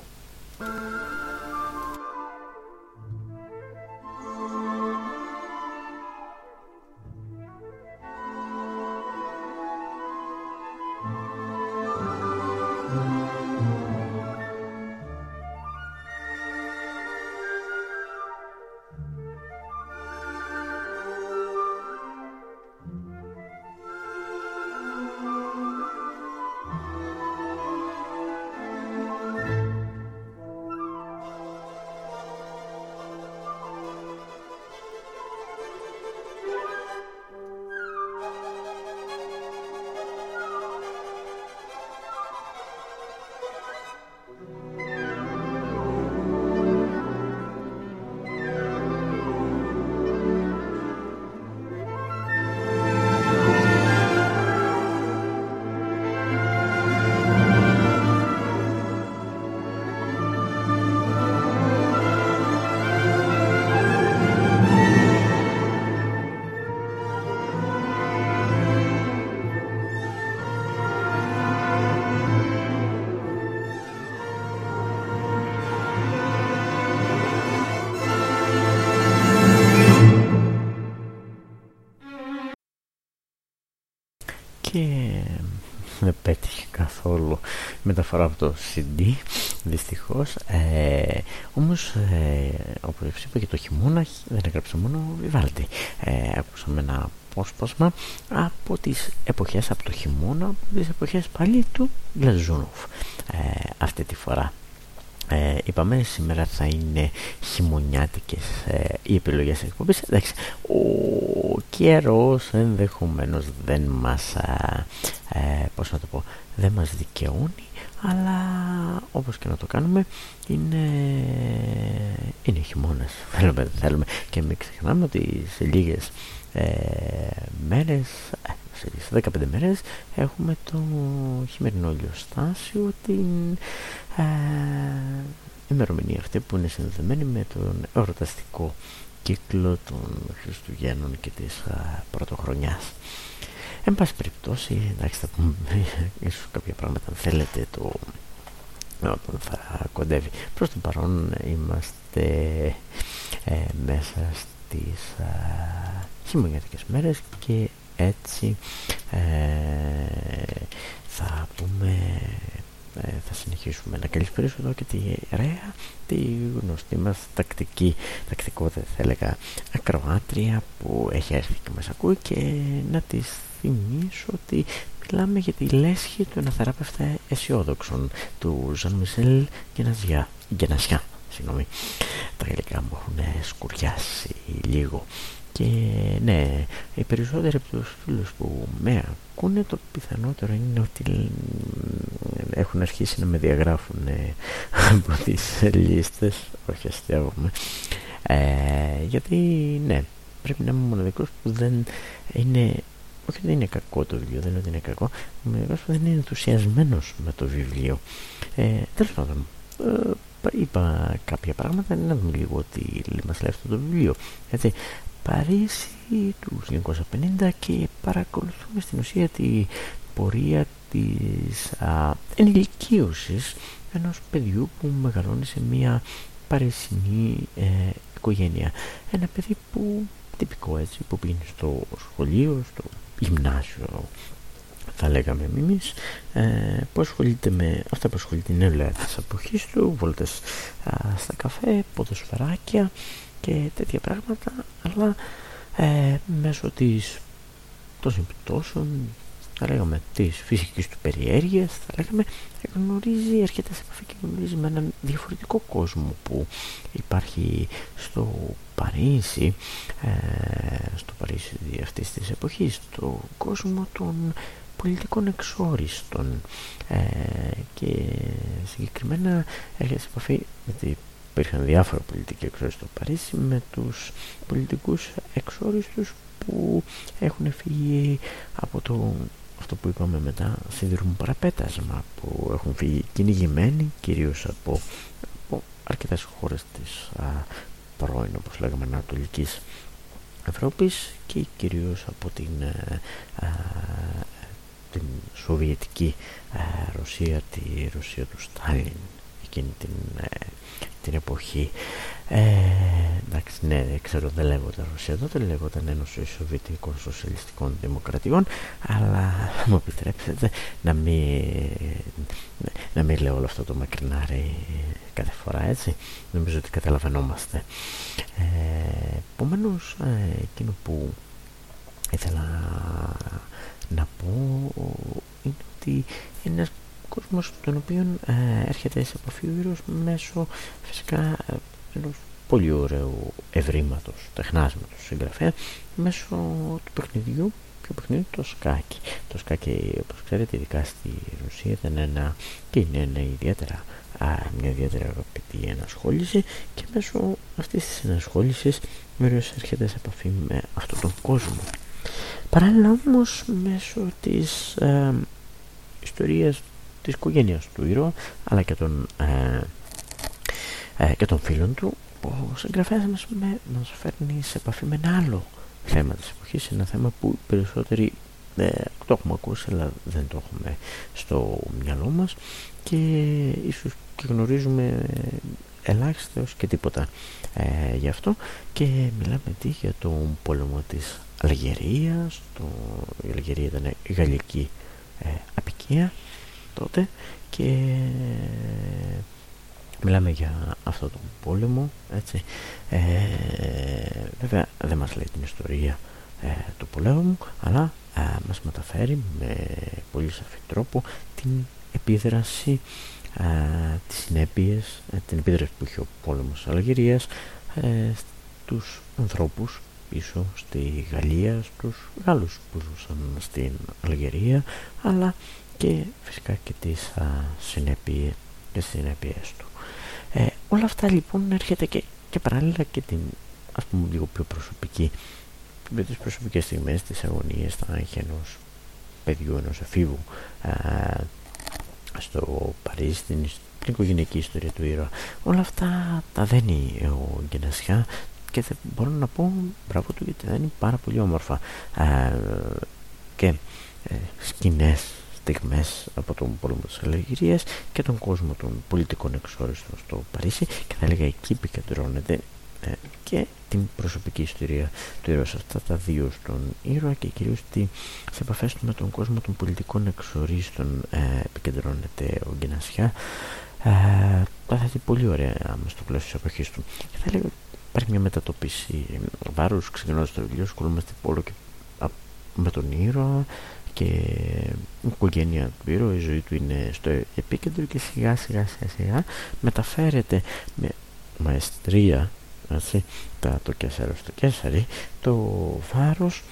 μεταφορά από το CD δυστυχώς. Ε, όμως ε, όπως είπα και το χειμώνα δεν έγραψε μόνο Βιβάλτη ε, ακούσαμε ένα απόσπασμα από τις εποχές από το χειμώνα από τις εποχές πάλι του Γλαζούνοφ ε, αυτή τη φορά. Ε, είπαμε σήμερα θα είναι χειμωνιάτικες ε, οι επιλογές εκπομπής. Εντάξει ο καιρός ενδεχομένως δεν μας ε, πώς να το πω δεν μας δικαιώνει αλλά όπως και να το κάνουμε είναι, είναι χειμώνας (laughs) θέλουμε, θέλουμε και μην ξεχνάμε ότι σε λίγες ε, μέρες σε 15 μέρες έχουμε το χειμερινό ηλιοστάσιο την ε, ημερομηνία αυτή που είναι συνδεδεμένη με τον εορταστικό κύκλο των Χριστουγέννων και της α, πρωτοχρονιάς. Εν πάση περιπτώσει, εντάξει θα πούμε (laughs) ίσως κάποια πράγματα αν θέλετε το όταν θα κοντεύει. Προς το παρόν είμαστε ε, μέσα στις α, χειμωνιάτικες μέρες και έτσι ε, θα πούμε ε, θα συνεχίσουμε να καλησπέρισω εδώ και τη Ρέα τη γνωστή μας τακτική τακτικότητα θα έλεγα ακροάτρια που έχει έρθει και μας ακούει και να της θυμίσω ότι μιλάμε για τη λέσχη του αναθεράπευτα αισιόδοξων του Ζαν Μισελ Γενασιά συγγνώμη. Τα γαλλικά μου έχουν σκουριάσει λίγο. Και ναι, οι περισσότεροι από τους φίλους που με ακούνε το πιθανότερο είναι ότι έχουν αρχίσει να με διαγράφουν από τις λίστες, όχι αστείευομαι. Ε, γιατί ναι, πρέπει να είμαι μοναδικός που δεν είναι όχι δεν είναι κακό το βιβλίο, δεν είναι ότι είναι κακό, μοναδικός που δεν είναι ενθουσιασμένος με το βιβλίο. Ε, τέλος πάντων, ε, είπα κάποια πράγματα, να δούμε λίγο τι μας λέει αυτό το βιβλίο. Έτσι, Παρίσι τους 1950 και παρακολουθούμε στην ουσία τη πορεία της α, ενηλικίωσης ενός παιδιού που μεγαλώνει σε μια παρισινή ε, οικογένεια. Ένα παιδί που τυπικό έτσι που πηγαίνει στο σχολείο, στο γυμνάσιο θα λέγαμε εμείς ε, που ασχολείται με αυτά που ασχολείται η νεολαία της εποχής του βόλτες στα καφέ, ποδοσφαιράκια και τέτοια πράγματα αλλά ε, μέσω της των συμπτώσεων θα λέγαμε της φυσικής του περιέργειας θα λέγαμε γνωρίζει, έρχεται σε επαφή και γνωρίζει με έναν διαφορετικό κόσμο που υπάρχει στο Παρίσι ε, στο Παρίσι αυτής της εποχής στο κόσμο των πολιτικών εξόριστων ε, και συγκεκριμένα έρχεται σε επαφή με την υπήρχαν διάφορα πολιτικοί εξόριστοι στο Παρίσι με τους πολιτικούς εξόριστους που έχουν φύγει από το αυτό που είπαμε μετά σιδηρούν παραπέτασμα που έχουν φύγει κυνηγημένοι κυρίως από, από αρκετές χώρες της α, πρώην όπως λέγαμε Ανατολικής Ευρώπης και κυρίως από την, α, την Σοβιετική Ρωσία, τη Ρωσία του Στάλιν εκείνη την ε, την εποχή ε, εντάξει ναι ξέρω δεν λέγονταν Ρωσία τότε λέγονταν Ένωση Σοβιετικών Σοσιαλιστικών Δημοκρατιών αλλά μου επιτρέψετε να μην, να μην λέω όλο αυτό το μακρινάρι κάθε φορά έτσι. Νομίζω ότι καταλαβαίνόμαστε. Ε, Επομένως, ε, εκείνο που ήθελα να πω είναι ότι είναι ένας κόσμος τον οποίο ε, έρχεται σε επαφή ο μέσω φυσικά ε, ενός πολύ ωραίου ευρήματος, τεχνάσματος συγγραφέα μέσω του παιχνιδιού ποιο παιχνίδι το σκάκι. Το σκάκι όπως ξέρετε ειδικά στη Ρωσία ήταν ένα και είναι ένα ιδιαίτερα α, μια ιδιαίτερα αγαπητή ενασχόληση και μέσω αυτής της ενασχόλησης μέρος έρχεται σε επαφή με αυτόν τον κόσμο. Παράλληλα όμως μέσω της ε, ιστορίας της οικογένειας του ήρωα αλλά και των, ε, ε, και των φίλων του ο συγγραφέας μας, με, μας φέρνει σε επαφή με ένα άλλο θέμα της εποχής ένα θέμα που περισσότεροι ε, το έχουμε ακούσει αλλά δεν το έχουμε στο μυαλό μας και ίσως και γνωρίζουμε ελάχιστος και τίποτα ε, γι' αυτό. Και μιλάμε τι για τον πόλεμο της Αλγερίας το, η Αλγερία ήταν η γαλλική ε, απικία τότε και μιλάμε για αυτό τον πόλεμο έτσι ε, βέβαια δεν μας λέει την ιστορία ε, του πολέμου αλλά ε, μας μεταφέρει με πολύ σαφή τρόπο την επίδραση ε, τις συνέπειες, ε, την επίδραση που είχε ο πόλεμος της Αλγερίας ε, στους ανθρώπους πίσω στη Γαλλία, στους Γάλλους που ζούσαν στην Αλγερία αλλά και φυσικά και τις α, συνέπειες, και συνέπειες του. Ε, όλα αυτά λοιπόν έρχεται και, και παράλληλα και την ας πούμε λίγο πιο προσωπική. Με τις προσωπικές στιγμές, τις αγωνίες, τα άγχη ενός παιδιού, ενός εφήβου στο Παρίσι, την, την οικογενειακή ιστορία του ήρωα. Όλα αυτά τα δένει ο Γκενασιά και θα μπορώ να πω μπράβο του γιατί δένει πάρα πολύ όμορφα. Και ε, σκηνές στιγμές από τον πόλεμο της Αλγερίας και τον κόσμο των πολιτικών εξόριστων στο Παρίσι και θα έλεγα εκεί επικεντρώνεται ε, και την προσωπική ιστορία του ήρωα αυτά τα δύο στον ήρωα και κυρίως τι, σε επαφές του με τον κόσμο των πολιτικών εξορίστων ε, επικεντρώνεται ο Γκενασιά ε, θα δει πολύ ωραία στο πλαίσιο της εποχής του. Και θα έλεγα υπάρχει μια μετατοπίση βάρους ξεκινώντας το βιβλίο ασχολούμαστε όλο και με τον ήρωα και η οικογένεια του ήρωα η ζωή του είναι στο επίκεντρο και σιγά σιγά σιγά, σιγά μεταφέρεται με μαεστρία έτσι, τα, το Κέσσαρο στο Κέσσαρι το βάρος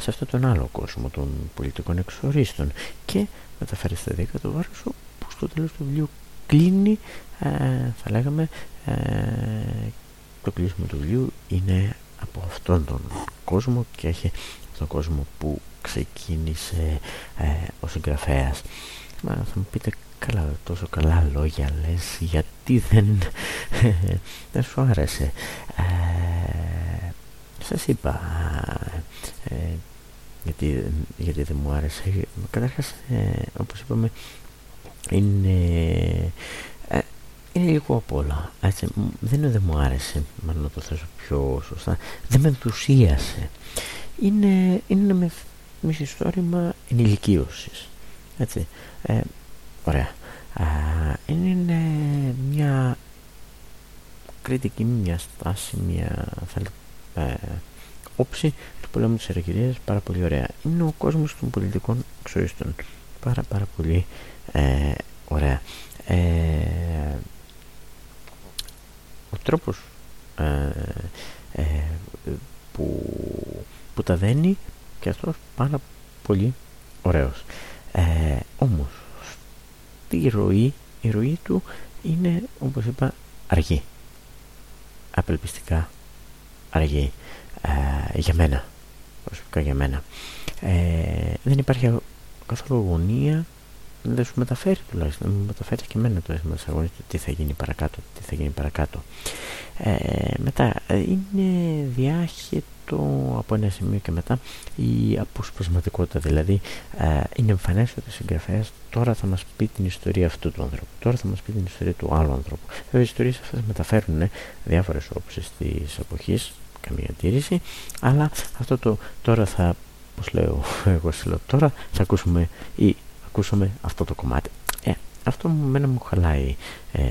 σε αυτόν τον άλλο κόσμο των πολιτικών εξορίστων. Και μεταφέρει στα δίκα το βάρος που στο τέλος του βιβλίου κλείνει ε, θα λέγαμε ε, το κλείσιμο του βιβλίου είναι από αυτόν τον κόσμο και έχει τον κόσμο που ξεκίνησε ε, ο συγγραφέας. Μα θα μου πείτε καλά τόσο καλά λόγια λες γιατί δεν, (laughs) δεν σου άρεσε. Ε, σας είπα ε, γιατί, γιατί δεν μου άρεσε. Καταρχάς ε, όπως είπαμε είναι ε, είναι λίγο απ' όλα έτσι, δεν είναι δεν μου άρεσε μάλλον να το θέσω πιο σωστά. Δεν με ενθουσίασε. Είναι, είναι με μισιστόρημα ενηλικίωσης έτσι. Ε, ωραία. Α, είναι μια κριτική μια στάση μια ε, όψη του πολέμου της Ερακυρίας πάρα πολύ ωραία. Είναι ο κόσμος των πολιτικών εξορίστων. Πάρα πάρα πολύ ε, ωραία. Ε, ο τρόπος ε, ε, που, που τα δένει και αυτός πάρα πολύ ωραίος. Ε, όμως η ροή, η ροή του είναι όπως είπα αργή. Απελπιστικά αργή. Ε, για μένα προσωπικά για μένα. Ε, δεν υπάρχει καθόλου αγωνία δεν σου μεταφέρει τουλάχιστον δεν μου μεταφέρει και εμένα το αίσθημα της αγωνίας τι θα γίνει παρακάτω τι θα γίνει παρακάτω. Ε, μετά είναι διάχυτο από ένα σημείο και μετά η αποσπασματικότητα. Δηλαδή ε, είναι εμφανές ότι ο συγγραφέας τώρα θα μας πει την ιστορία αυτού του ανθρώπου. Τώρα θα μας πει την ιστορία του άλλου ανθρώπου. Βέβαια οι ιστορίες αυτές μεταφέρουν ε, διάφορες όψεις της εποχής καμία αντίρρηση αλλά αυτό το τώρα θα όπως λέω (laughs) εγώ λέω τώρα θα ακούσουμε ή ακούσαμε αυτό το κομμάτι. Ε, αυτό μου μένα μου χαλάει ε,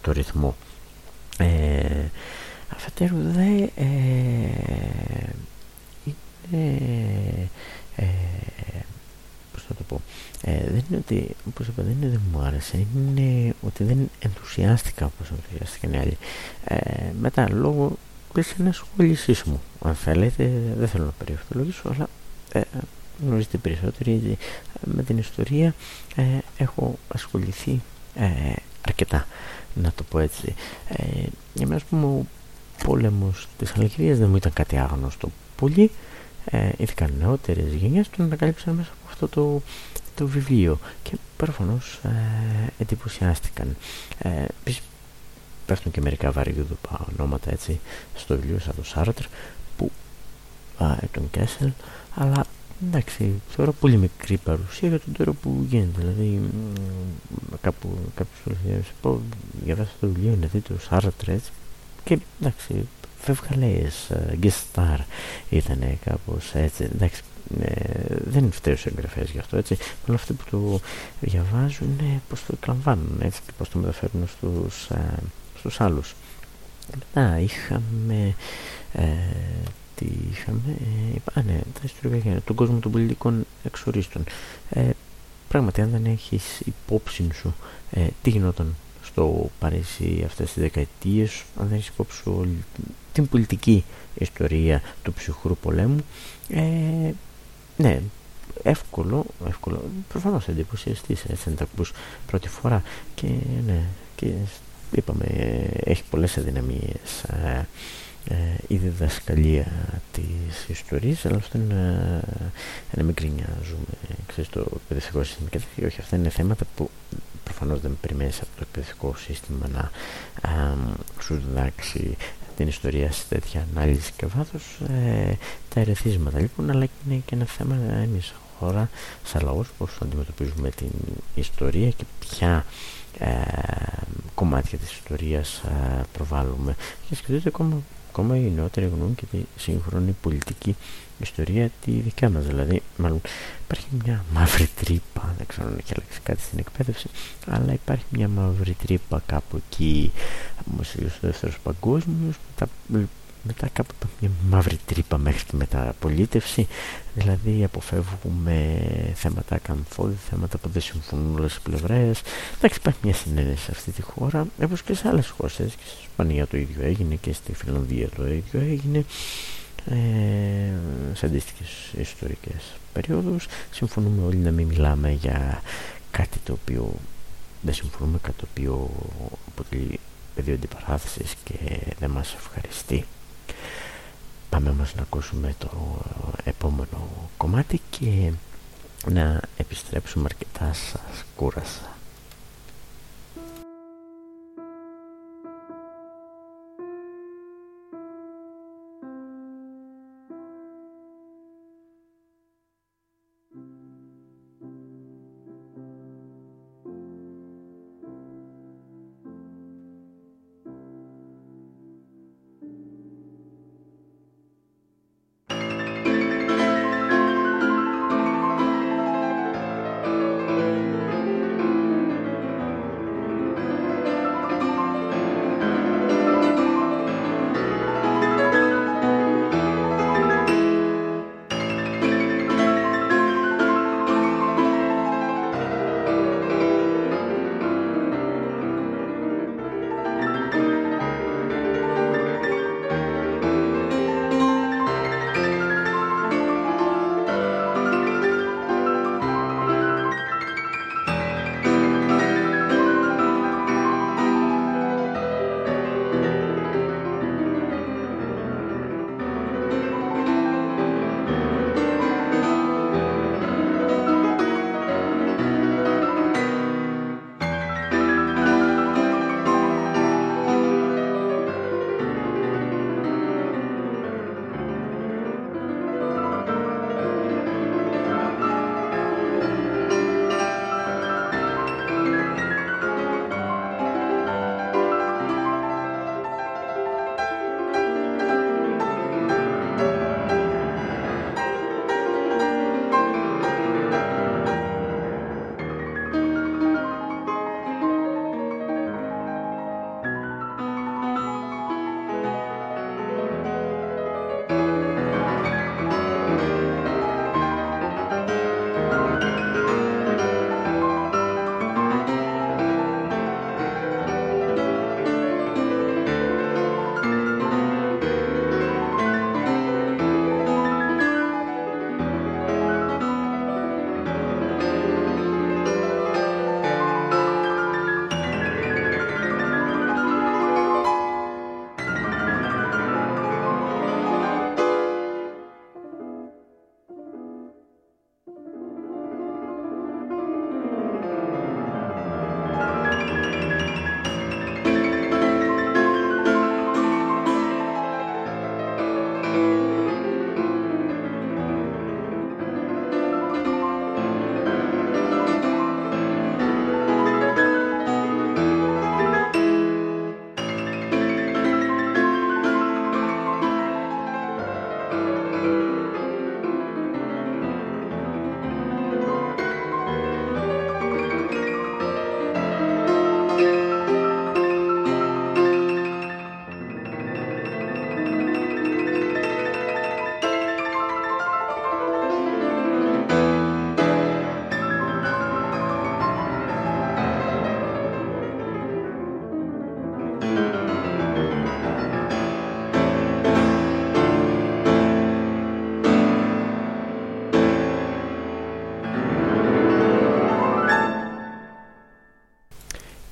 το ρυθμό. Ε, αφετέρου δε ε, είναι ε, πώς θα το πω ε, δεν είναι ότι όπως είπα δεν είναι δεν μου άρεσε είναι ότι δεν ενθουσιάστηκα όπως ενθουσιάστηκαν οι άλλοι. Ε, μετά λόγω της ενασχόλησής μου αν θέλετε δεν θέλω να περιευθολογήσω αλλά ε, γνωρίζετε περισσότεροι με την ιστορία ε, έχω ασχοληθεί ε, αρκετά να το πω έτσι. Ε, για μένα πούμε ο πόλεμος της Αλγερίας δεν μου ήταν κάτι άγνωστο πολύ ε, ειδικά νεότερες γενιές τον ανακάλυψαν μέσα από αυτό το, το βιβλίο και προφανώς ε, εντυπωσιάστηκαν ε, πέφτουν και μερικά βαριούδουπα ονόματα έτσι στο βιβλίο σαν το Σάρτρ που, α, τον Κέσελ αλλά εντάξει, θεωρώ πολύ μικρή παρουσία για τον τώρα που γίνεται. Δηλαδή, κάπου κάποιος πω, διαβάσα το βιβλίο, είναι δει το Σάρατρετς και εντάξει, φεύγαλες, guest star ήταν κάπως έτσι, εντάξει, ε, δεν φταίει ο εγγραφές γι' αυτό έτσι. Όλα αυτοί που το διαβάζουν πως το εκλαμβάνουν έτσι και πως το μεταφέρουν στους, ε, στους άλλους. Μετά είχαμε ε, τι είχαμε ε, α ναι τα ιστορικά τον κόσμο των πολιτικών εξορίστων. Ε, πράγματι αν δεν έχεις υπόψη σου ε, τι γινόταν στο Παρίσι αυτές τις δεκαετίες αν δεν έχεις υπόψη σου όλη την πολιτική ιστορία του ψυχρού πολέμου ε, ναι, εύκολο, εύκολο. Προφανώς εντυπωσιαστής έτσι να τα ακούς πρώτη φορά και ναι, και είπαμε έχει πολλές αδυναμίες ε, ε, η διδασκαλία της ιστορίας αλλά αυτό είναι να μην κρινιάζουμε ξέρεις το παιδευτικό σύστημα και όχι αυτά είναι θέματα που προφανώς δεν περιμένεις από το παιδευτικό σύστημα να α, σου διδάξει την ιστορία σε τέτοια ανάλυση και βάθος. Ε, τα ερεθίσματα λοιπόν αλλά είναι και ένα θέμα εμείς χώρα σαν λαός πώς αντιμετωπίζουμε την ιστορία και ποια ε, κομμάτια της ιστορίας ε, προβάλλουμε. Και σκεφτείτε ακόμα, ακόμα οι νεότεροι γνωρούν και τη σύγχρονη πολιτική ιστορία τη δικιά μας δηλαδή μάλλον υπάρχει μια μαύρη τρύπα δεν ξέρω αν έχει αλλάξει κάτι στην εκπαίδευση αλλά υπάρχει μια μαύρη τρύπα κάπου εκεί στο δεύτερος παγκόσμιος μετά, μετά κάπου μια μαύρη τρύπα μέχρι τη μεταπολίτευση δηλαδή αποφεύγουμε θέματα καμφόδη θέματα που δεν συμφωνούν όλες οι πλευρές. Εντάξει υπάρχει μια συνένεση σε αυτή τη χώρα όπως και σε άλλες χώρες και στη Ισπανία το ίδιο έγινε και στη Φιλανδία το ίδιο έγινε. ε, σε αντίστοιχες ιστορικές περίοδους συμφωνούμε όλοι να μην μιλάμε για κάτι το οποίο δεν συμφωνούμε κάτι το οποίο αποτελεί πεδίο αντιπαράθεσης και δεν μας ευχαριστεί. Πάμε όμως να ακούσουμε το επόμενο κομμάτι και να επιστρέψουμε αρκετά σας κούρασα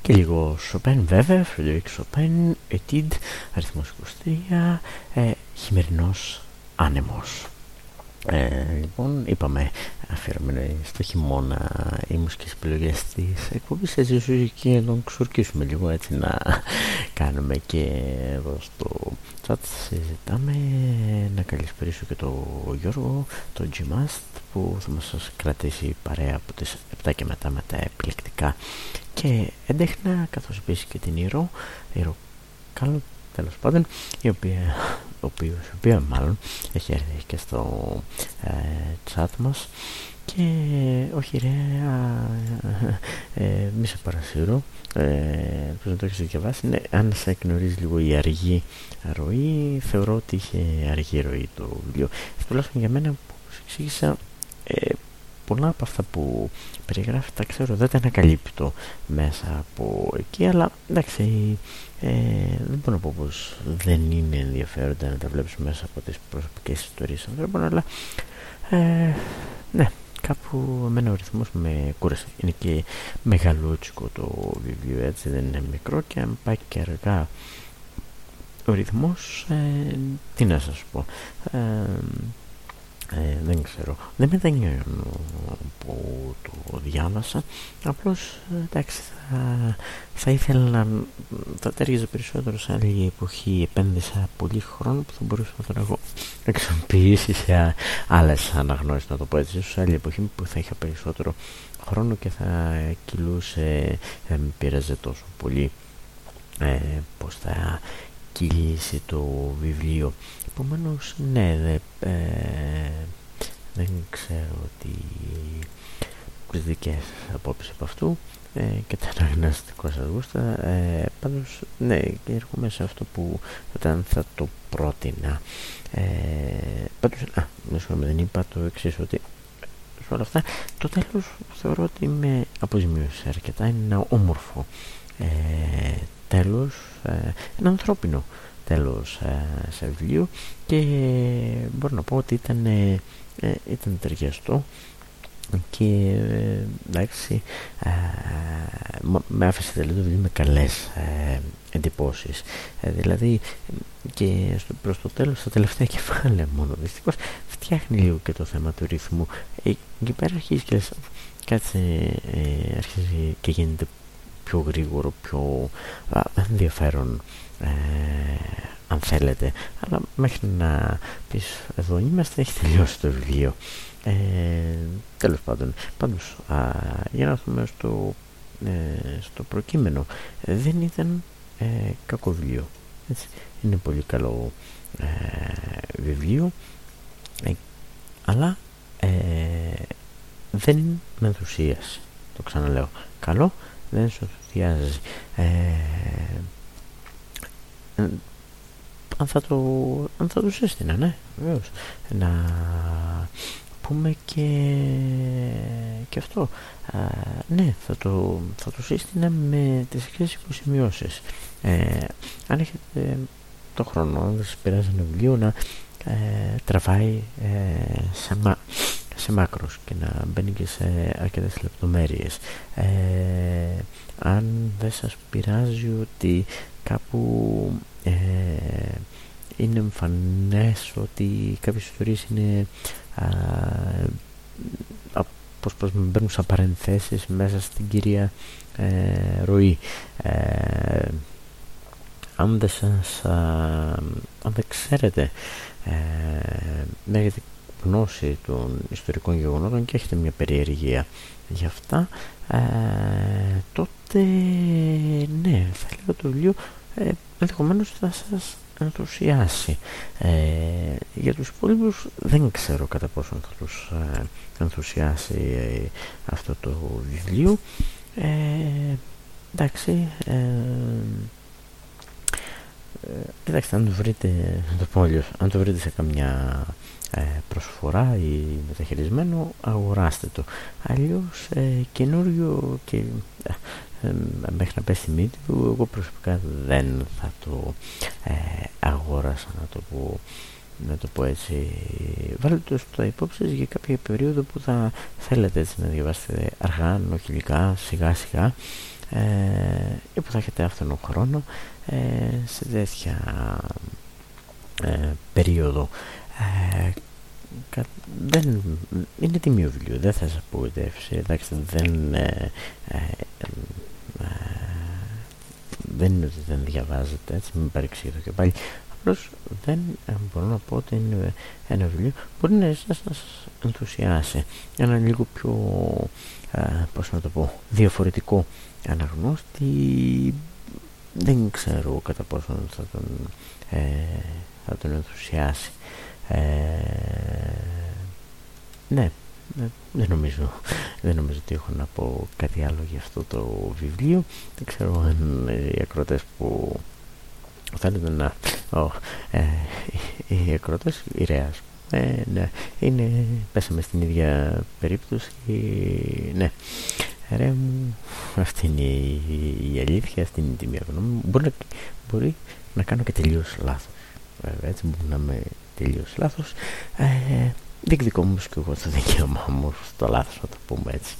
και λίγο Σοπέν βέβαια, Φρεντερικ Σοπέν, Ετίντ, αριθμός 23, ε, χειμερινός άνεμος. Ε, λοιπόν, είπαμε αφιερωμένοι στο χειμώνα. Οι μουσικές επιλογές της εκπομπής έτσι ίσως και να τον ξορκίσουμε λίγο έτσι να κάνουμε και εδώ στο chat συζητάμε. Να καλησπερίσω και το Γιώργο το Gmast που θα μας κρατήσει παρέα από τις 7 και μετά με τα επιλεκτικά και έντεχνα καθώς επίσης και την Ήρω Ήρω καλό τέλος πάντων η οποία, ο οποίος, η οποία μάλλον έχει έρθει και στο ε, chat μας και όχι ρε ε, μη σε παρασύρω. Ε, πως να το έχεις διαβάσει ναι, αν σε εκνορίζει λίγο η αργή ροή θεωρώ ότι είχε αργή ροή το βιβλίο. Τουλάχιστον για μένα που εξήγησα ε, πολλά από αυτά που περιγράφει τα ξέρω δεν τα ανακαλύπτω μέσα από εκεί αλλά εντάξει ε, δεν μπορώ να πω πως δεν είναι ενδιαφέροντα να τα βλέπεις μέσα από τις προσωπικές ιστορίες ανθρώπων αλλά ε, ναι κάπου εμένα ο ρυθμός με κούρασε είναι και μεγαλούτσικο το βιβλίο έτσι δεν είναι μικρό και αν πάει και αργά ο ρυθμός ε, τι να σας πω. Ε, ε, δεν ξέρω. Δεν με δένιωνω που το διάβασα. Απλώς εντάξει θα, θα ήθελα να θα τέριαζε περισσότερο σε άλλη εποχή. Επένδυσα πολύ χρόνο που θα μπορούσα να τον έχω εξοπλίσει σε άλλες αναγνώσεις να το πω έτσι σε άλλη εποχή που θα είχα περισσότερο χρόνο και θα κυλούσε δεν με πείραζε τόσο πολύ ε, πως θα κυλήσει το βιβλίο επομένως ναι δε, ε, δεν ξέρω τι τις δικές απόψεις από αυτού ε, και τα αναγνωστικό σας γούστα ε, πάντως ναι και έρχομαι σε αυτό που όταν θα το πρότεινα. Ε, πάντως α, με δεν είπα το εξής ότι σε όλα αυτά το τέλος θεωρώ ότι με αποζημίωσε αρκετά. Είναι ένα όμορφο ε, τέλος ε, ένα ανθρώπινο τέλος ε, σε βιβλίο και μπορώ να πω ότι ήταν, ε, ήταν ταιριαστό. Και εντάξει με άφησε δηλαδή το βιβλίο με καλές εντυπώσεις. Δηλαδή και στο, προς το τέλος στα τελευταία κεφάλαια μόνο δυστυχώς φτιάχνει λίγο και το θέμα του ρυθμού. Εκεί πέρα αρχίζει και κάτσε αρχίζει και γίνεται πιο γρήγορο, πιο ενδιαφέρον ε, αν θέλετε. Αλλά μέχρι να πεις εδώ είμαστε έχει τελειώσει το βιβλίο ε, τέλος πάντων. Πάντως α, για να δούμε στο, ε, στο προκείμενο. Δεν ήταν ε, κακό βιβλίο. Έτσι. είναι πολύ καλό ε, βιβλίο. Ε, αλλά δεν με ενθουσίασε. Το ξαναλέω. Καλό δεν σου ενθουσιάζει αν θα το, αν θα το σύστηνα, ναι, βεβαίως. Να πούμε και, και αυτό. Α, ναι, θα το, θα το σύστηνα με τις εξής υποσημειώσεις. Ε, αν έχετε το χρόνο, αν σας πειράζει ένα βιβλίο, να ε, τραβάει ε, σε, μα, σε μάκρος και να μπαίνει και σε αρκετές λεπτομέρειες. Ε, αν δεν σας πειράζει ότι κάπου ε, είναι εμφανές ότι κάποιες ιστορίες είναι α, πώς, πώς μπαίνουν σαν παρενθέσεις μέσα στην κυρία ε, ροή. Ε, αν δεν σας αν δεν ξέρετε ε, έχετε γνώση των ιστορικών γεγονότων και έχετε μια περιεργία για αυτά ε, τότε ναι θα λέω το βιβλίο ε, ενδεχομένως θα σας ενθουσιάσει. Ε, για τους υπόλοιπους δεν ξέρω κατά πόσο θα τους ε, ενθουσιάσει ε, αυτό το βιβλίο. Ε, εντάξει ε, κοιτάξτε αν το βρείτε το πω αν το βρείτε σε καμιά προσφορά ή μεταχειρισμένο αγοράστε το. Αλλιώς καινούριο και ε, μέχρι να πέσει τη μύτη του εγώ προσωπικά δεν θα το ε, αγόρασα να το πω να το πω έτσι. Βάλτε το στο υπόψη για κάποια περίοδο που θα θέλετε έτσι να διαβάσετε αργά, νοχηλικά, σιγά σιγά ε, που θα έχετε αυτόν τον χρόνο ε, σε τέτοια ε, περίοδο. Ε, δεν, είναι τιμίο βιβλίο, δεν θα σας απογοητεύσει, εντάξει δεν ε, ε, δεν είναι ότι δεν διαβάζετε έτσι μην παρεξηγήσω και πάλι. Απλώς δεν μπορώ να πω ότι είναι ένα βιβλίο μπορεί να σας, να σας ενθουσιάσει. Ένα λίγο πιο πώς να το πω διαφορετικό αναγνώστη. Δεν ξέρω κατά πόσο θα τον, ε, θα τον ενθουσιάσει. Ε, ναι, δεν νομίζω, δεν νομίζω ότι έχω να πω κάτι άλλο για αυτό το βιβλίο. Δεν ξέρω αν οι ακροτές που θέλετε να oh, ε, οι ακροτές οι ρέας ε, ναι, είναι, πέσαμε στην ίδια περίπτωση. Ναι. Ρε μου, αυτή είναι η, η αλήθεια, αυτή είναι η τιμή γνώμη Μπορεί να, μπορεί να κάνω και τελείως λάθος. Βέβαια, έτσι μπορεί να είμαι τελείως λάθος. Ε, διεκδικώ όμως και εγώ το δικαίωμά μου στο λάθος, να το πούμε έτσι.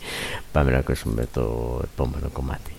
Πάμε να ακούσουμε το επόμενο κομμάτι.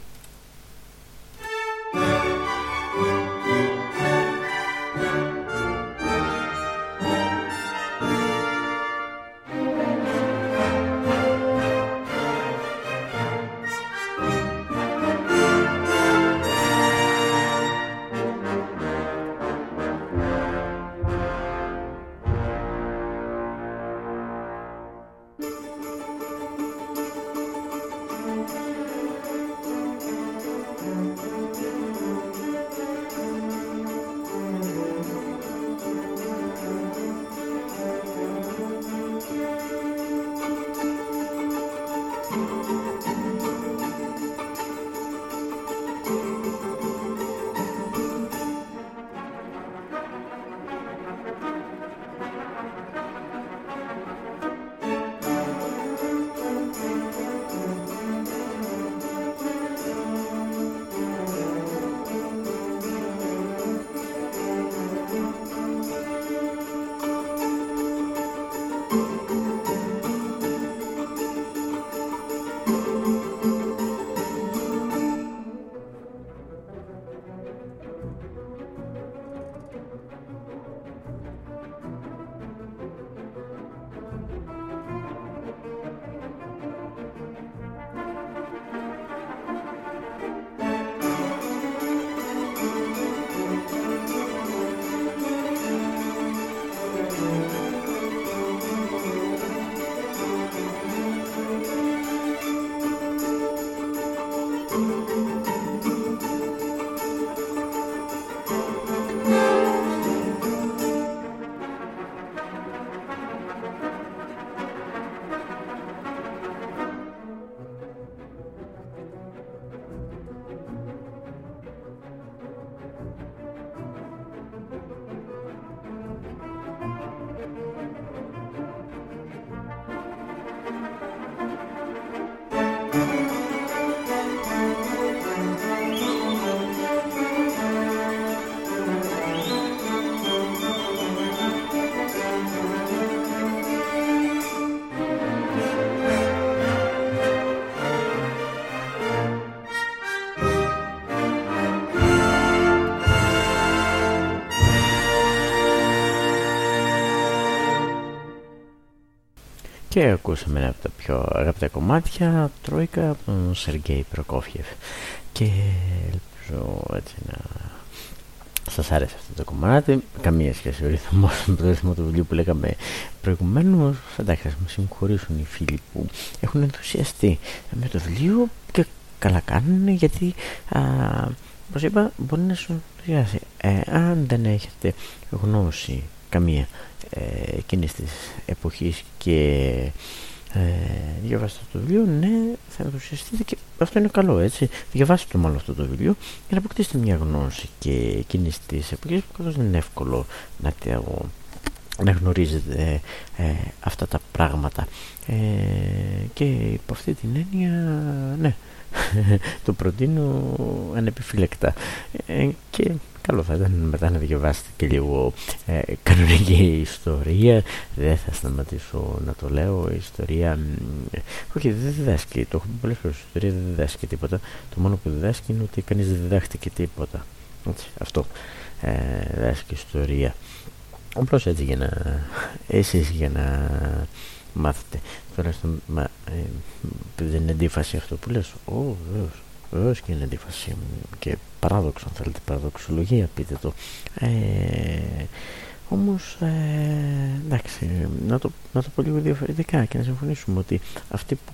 Και ακούσαμε ένα από τα πιο αγαπητά κομμάτια Τρόικα από τον Σεργέη Προκόφιεφ. Και ελπίζω έτσι να σας άρεσε αυτό το κομμάτι. Καμία σχέση ο ρυθμός (laughs) με το ρυθμό του βιβλίου που λέγαμε προηγουμένως. Εντάξει θα με συγχωρήσουν οι φίλοι που έχουν ενθουσιαστεί με το βιβλίο και καλά κάνουν γιατί α, όπως είπα μπορεί να σου ενθουσιάσει ε, αν δεν έχετε γνώση καμία. Ε, εκείνης της εποχής και ε, διαβάσετε το βιβλίο, ναι, θα ενθουσιαστείτε και αυτό είναι καλό, έτσι. Διαβάστε το μάλλον αυτό το βιβλίο για να αποκτήσετε μια γνώση και εκείνης της εποχής που δεν είναι εύκολο να το να γνωρίζετε ε, αυτά τα πράγματα. Ε, και υπό αυτή την έννοια ναι (laughs) το προτείνω ανεπιφύλακτα. Ε, και καλό θα ήταν μετά να διαβάσετε και λίγο ε, κανονική ιστορία. Δεν θα σταματήσω να το λέω. Η ιστορία όχι δεν διδάσκει. Το έχω πει πολλές φορές. Η ιστορία δεν διδάσκει τίποτα. Το μόνο που διδάσκει είναι ότι κανείς δεν διδάχτηκε τίποτα. Έτσι, αυτό ε, διδάσκει ιστορία. Απλώς έτσι για να εσείς για να μάθετε. Τώρα μα, ε, δεν είναι αντίφαση αυτό που λες. Ω βεβαίως βεβαίως και είναι αντίφαση και παράδοξο αν θέλετε παραδοξολογία πείτε το. Ε, όμως ε, εντάξει να το, να το πω λίγο διαφορετικά και να συμφωνήσουμε ότι αυτοί που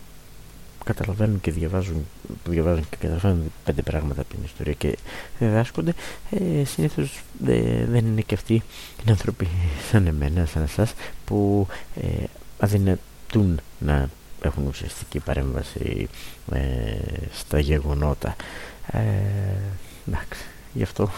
καταλαβαίνουν και διαβάζουν, που διαβάζουν και καταλαβαίνουν πέντε πράγματα από την ιστορία και διδάσκονται ε, συνήθως δεν είναι και αυτοί οι άνθρωποι σαν εμένα, σαν εσάς που ε, αδυνατούν να έχουν ουσιαστική παρέμβαση ε, στα γεγονότα. Ε, εντάξει γι' αυτό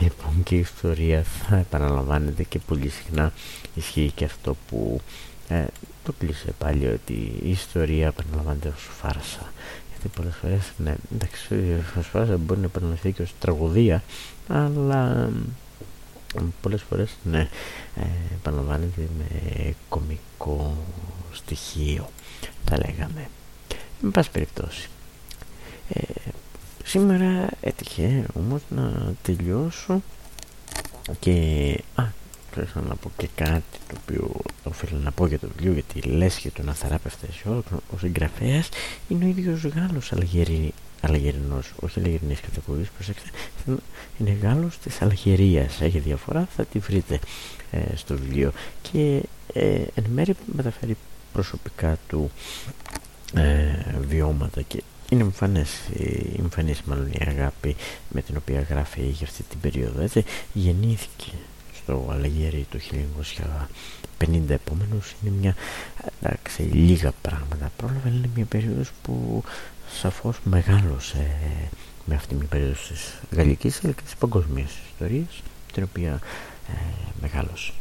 λοιπόν και η ιστορία θα επαναλαμβάνεται και πολύ συχνά ισχύει και αυτό που ε, το κλείσε πάλι ότι η ιστορία επαναλαμβάνεται ως φάρσα. Γιατί πολλές φορές ναι εντάξει ως φάρσα μπορεί να επαναλαμβάνεται και ως τραγωδία αλλά πολλές φορές ναι ε, επαναλαμβάνεται με κομικό στοιχείο τα λέγαμε. Με πάση περιπτώσει. Ε, σήμερα έτυχε όμως να τελειώσω και α, θέλω να πω και κάτι το οποίο οφείλω να πω για το βιβλίο γιατί λες και τον αθαράπευτα εσύ ο συγγραφέας είναι ο ίδιος Γάλλος Αλγερι, Αλγερινός όχι Αλγερινής κατηγορής προσέξτε είναι Γάλλος της Αλγερίας. Έχει διαφορά θα τη βρείτε ε, στο βιβλίο. Και ε, εν μέρει μεταφέρει προσωπικά του ε, βιώματα και είναι εμφανές, εμφανής μάλλον η αγάπη με την οποία γράφει για αυτή την περίοδο έτσι. Γεννήθηκε στο Αλγέρι το 1950 επομένως είναι μια εντάξει, λίγα πράγματα. Πρόλαβα είναι μια περίοδος που σαφώς μεγάλωσε με αυτή την περίοδο της γαλλικής αλλά και της παγκοσμίας ιστορίας την οποία ε, μεγάλωσε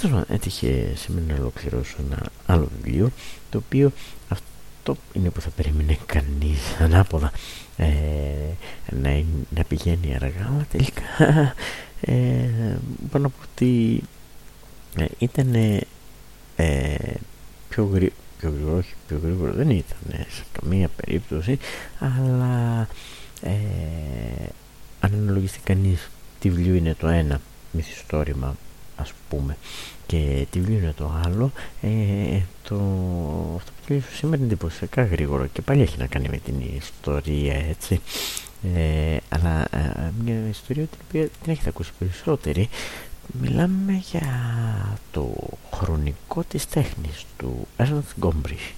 Τέλος έτυχε σήμερα να ολοκληρώσω ένα άλλο βιβλίο το οποίο αυτό είναι που θα περίμενε κανείς ανάποδα. Ε, να, να πηγαίνει αργά αλλά τελικά ε, μπορώ να πω ότι ε, ήταν ε, πιο γρήγορο πιο γρήγορο, όχι πιο γρήγορο δεν ήταν σε καμία περίπτωση αλλά ε, αν αναλογιστεί κανείς τι βιβλίο είναι το ένα μυθιστόρημα ας πούμε. Και τι βιβλίο είναι το άλλο ε, το, αυτό που τελείωσε σήμερα είναι εντυπωσιακά γρήγορο και πάλι έχει να κάνει με την ιστορία έτσι. Ε, αλλά ε, μια ιστορία την οποία την έχετε ακούσει περισσότερη μιλάμε για το χρονικό της τέχνης του Ernst Gombrich.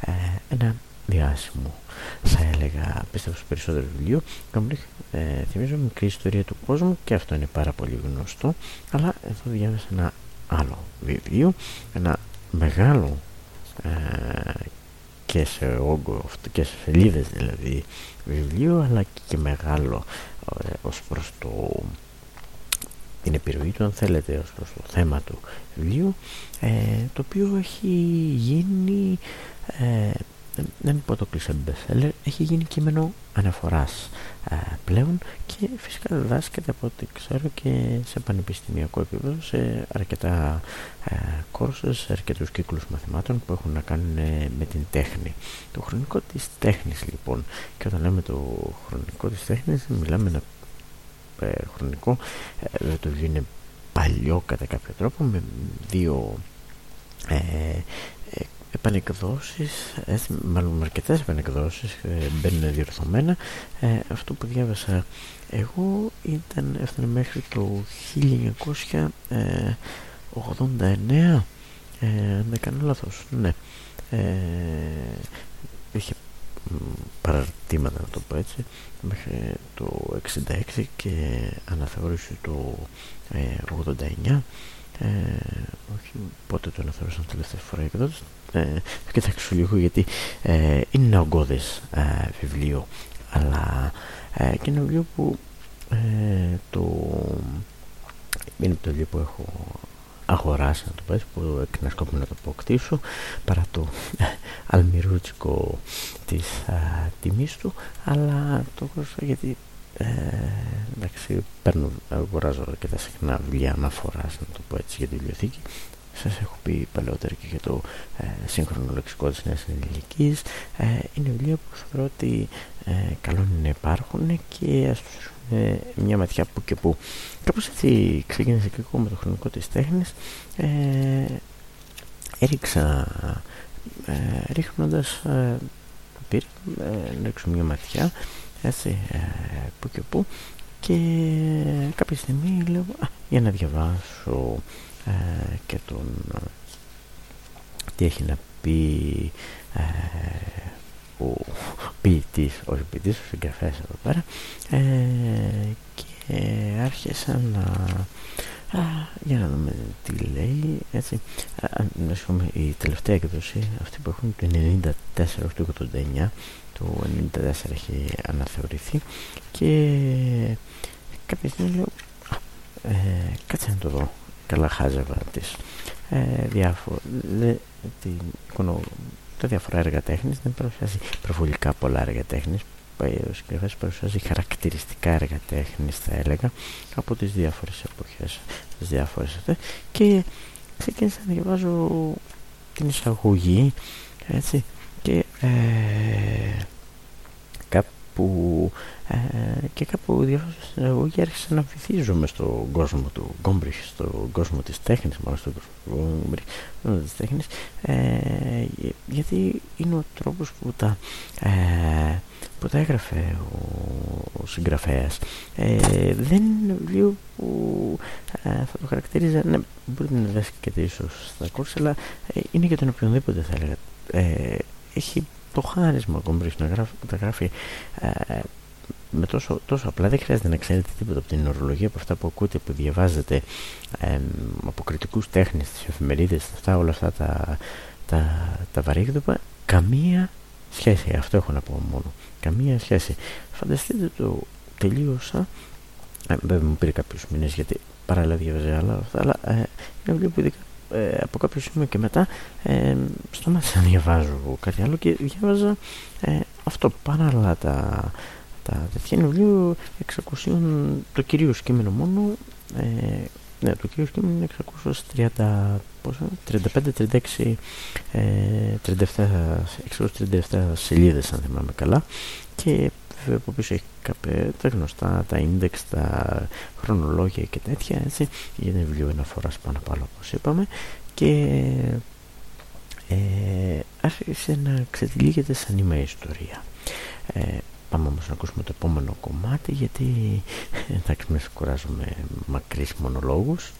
Ε, ένα διάσημο θα έλεγα πίστευα στο περισσότερο βιβλίο Gombrich ε, θυμίζω μικρή ιστορία του κόσμου και αυτό είναι πάρα πολύ γνωστό αλλά εδώ διάβασα ένα άλλο βιβλίο ένα μεγάλο ε, και σε όγκο και σε σελίδες δηλαδή βιβλίο αλλά και μεγάλο ε, ως προς το την επιρροή του αν θέλετε ως προς το θέμα του βιβλίου ε, το οποίο έχει γίνει ε, δεν πω το κλεισέ bestseller έχει γίνει κείμενο αναφοράς ε, πλέον και φυσικά διδάσκεται από ό,τι ξέρω και σε πανεπιστημιακό επίπεδο σε αρκετά ε, κόρσες, σε αρκετούς κύκλους μαθημάτων που έχουν να κάνουν ε, με την τέχνη. Το χρονικό της τέχνης λοιπόν και όταν λέμε το χρονικό της τέχνης μιλάμε ένα ε, χρονικό ε, το είναι παλιό κατά κάποιο τρόπο με δύο επανεκδόσεις, μάλλον με αρκετές επανεκδόσεις ε, μπαίνουν διορθωμένα. Ε, αυτό που διάβασα εγώ ήταν, έφτανε μέχρι το 1989 ε, αν δεν κάνω λάθος. Ναι. Ε, είχε παραρτήματα να το πω έτσι μέχρι το 66 και αναθεώρησε το 89 ε, όχι πότε το αναθεώρησαν τελευταία φορά εκδότης ε, θα κοιτάξω λίγο γιατί ε, είναι ένα ογκώδες ε, βιβλίο. Αλλά ε, και ένα βιβλίο που ε, το είναι το βιβλίο που έχω αγοράσει να το πες που εκνασκόπη να το αποκτήσω παρά το αλμυρούτσικο της α, τιμής του. Αλλά το κόστος γιατί ε, εντάξει παίρνω, αγοράζω και τα συχνά βιβλία αναφοράς να το πω έτσι για τη βιβλιοθήκη σας έχω πει παλαιότερα και για το ε, σύγχρονο λεξικό της Νέας Ελληνικής. Ε, είναι βιβλία που θεωρώ ότι ε, καλό είναι να υπάρχουν και ας τους ε, μια ματιά που και που. Κάπως έτσι ξεκίνησε και εγώ με το χρονικό της τέχνης. Ε, έριξα ε, ρίχνοντας ε, πήρα ε, να ρίξω μια ματιά έτσι ε, που και που. Και κάποια στιγμή λέω για να διαβάσω ε, και τον τι έχει να πει ε, ο ποιητής, όχι ποιητής, ο συγγραφέας εδώ πέρα ε, και άρχισα να α, για να δούμε τι λέει έτσι. Α, η τελευταία εκδοσή αυτή που έχουν το 94 όχι το 89 το 94 έχει αναθεωρηθεί και κάποια στιγμή λέω ε, κάτσε να το δω καλά χάζευα τις ε, διάφο, την, τα διάφορα έργα τέχνης δεν παρουσιάζει προβολικά πολλά έργα τέχνης ο συγγραφέας παρουσιάζει χαρακτηριστικά έργα τέχνης θα έλεγα από τις διάφορες εποχές τις διάφορες αυτές. Και ξεκίνησα να διαβάζω την εισαγωγή έτσι και ε, κάπου ε, και κάπου διαβάζω στην εισαγωγή άρχισα να βυθίζομαι στον κόσμο του Γκόμπριχ, στον κόσμο της τέχνης, μάλλον στον κόσμο του Γκόμπριχ, της τέχνης, ε, γιατί είναι ο τρόπος που τα, ε, που τα έγραφε ο, ο συγγραφέας. Ε, δεν είναι βιβλίο που ε, θα το χαρακτηρίζα, ναι, μπορείτε να δέσκεται ίσως στα κόρσα, αλλά ε, είναι για τον οποιονδήποτε θα έλεγα. έχει το χάρισμα ο να γράφει, τα γράφει με τόσο, τόσο απλά. Δεν χρειάζεται να ξέρετε τίποτα από την ορολογία από αυτά που ακούτε, που διαβάζετε ε, από κριτικούς τέχνες στις εφημερίδες αυτά, όλα αυτά τα, τα, τα βαρύγδουπα καμία σχέση, αυτό έχω να πω μόνο. Καμία σχέση. Φανταστείτε το τελείωσα. Ε, βέβαια μου πήρε κάποιους μήνες γιατί παράλληλα διαβάζε άλλα αυτά, αλλά ε, είναι βιβλίο που ειδικά ε, από κάποιο σημείο και μετά ε, σταμάτησα να διαβάζω κάτι άλλο και διάβαζα ε, αυτό παράλληλα τα τα τέτοια είναι βιβλίο 600 το κυρίως κείμενο μόνο ε, ναι, το κύριο κείμενο είναι 630 35-36 ε, 37, 637 σελίδες αν θυμάμαι καλά. Και βέβαια από πίσω έχει κάποια τα γνωστά, τα index, τα χρονολόγια και τέτοια έτσι. Είναι βιβλίο αναφοράς πάνω πάνω όπως είπαμε. Και ε, άρχισε να ξετυλίγεται σαν είμαι ιστορία. Ε, Πάμε όμως να ακούσουμε το επόμενο κομμάτι γιατί εντάξει με κουράζουμε μακρύς μονολόγους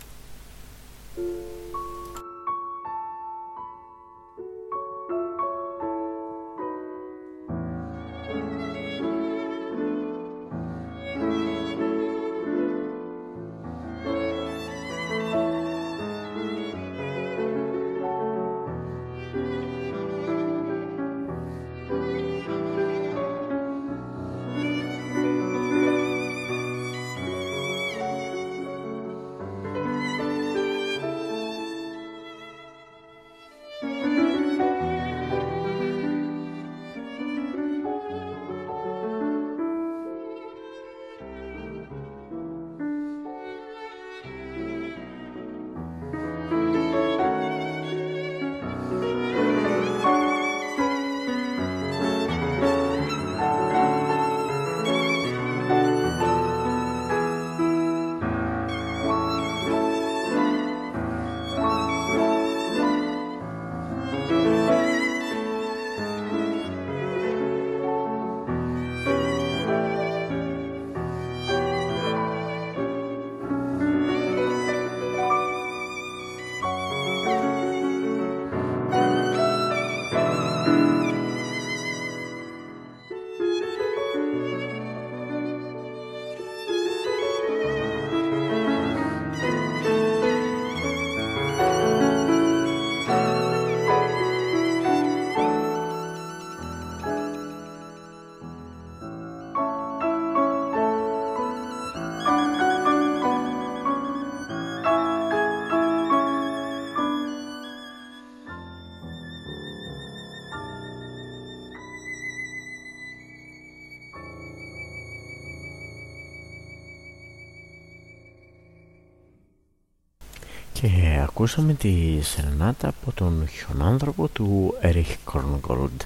και ακούσαμε τη σερενάτα από τον χιονάνθρωπο του Erich Korngold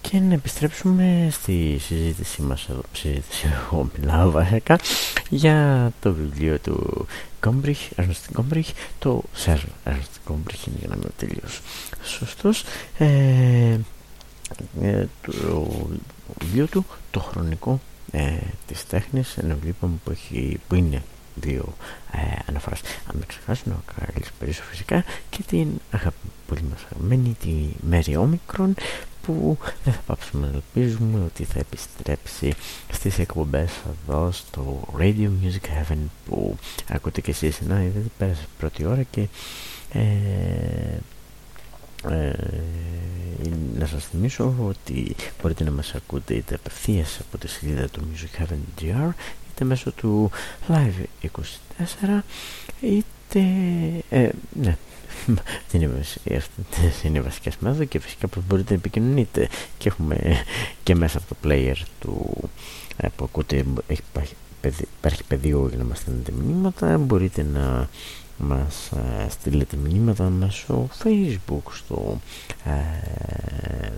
και να επιστρέψουμε στη συζήτησή μας εδώ, συζήτηση (laughs) εγώ μιλάω βασικά για το βιβλίο του Γκόμπριχ, Ernst Γκόμπριχ, το Σερ Ernst Γκόμπριχ είναι για να είμαι τελείως σωστός ε, ε, το βιβλίο του, το χρονικό ε, της τέχνης, ένα βιβλίο που, έχει, που είναι δύο ε, αναφοράς. Αν με ξεχάσουν, ο Καλής φυσικά και την αγαπη, πολύ μας αγαπημένη, τη Μέρη Όμικρον που δεν θα πάψουμε να ελπίζουμε ότι θα επιστρέψει στις εκπομπές εδώ στο Radio Music Heaven που ακούτε και εσείς να είδατε πέρασε πρώτη ώρα και ε, ε, να σας θυμίσω ότι μπορείτε να μας ακούτε είτε απευθείας από τη σελίδα του Music Heaven GR είτε μέσω του Live 24 είτε ε, ναι (laughs) (laughs) δεν είναι, είναι οι βασικές μέθοδοι και φυσικά πως μπορείτε να επικοινωνείτε. Και έχουμε και μέσα από το player του ε, που ακούτε έχει, υπάρχει πεδίο για να μας στέλνετε μηνύματα. Μπορείτε να μας ε, στείλετε μηνύματα μέσω facebook στο ε,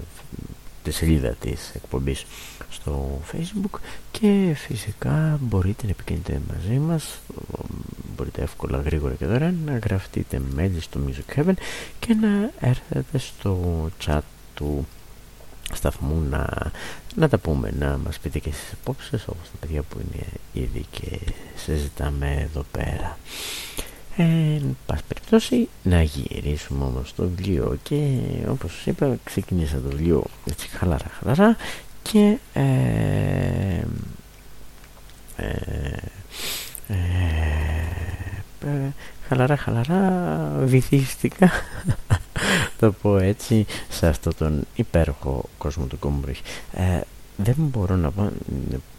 τη σελίδα της εκπομπής στο facebook και φυσικά μπορείτε να επικοινωνείτε μαζί μας μπορείτε εύκολα γρήγορα και δωρεάν να γραφτείτε μέλη στο Music Heaven και να έρθετε στο chat του σταθμού να, να τα πούμε, να μας πείτε και στις απόψεις όπως τα παιδιά που είναι ήδη και συζητάμε εδώ πέρα. Εν πάση περιπτώσει να γυρίσουμε όμως στο βιβλίο και όπως σας είπα ξεκινήσα το βιβλίο έτσι χαλαρά χαλαρά και ε, ε, ε, χαλαρά χαλαρά βυθίστηκα (laughs) το πω έτσι σε αυτό τον υπέροχο κόσμο του Κόμπριχ ε, δεν μπορώ να πω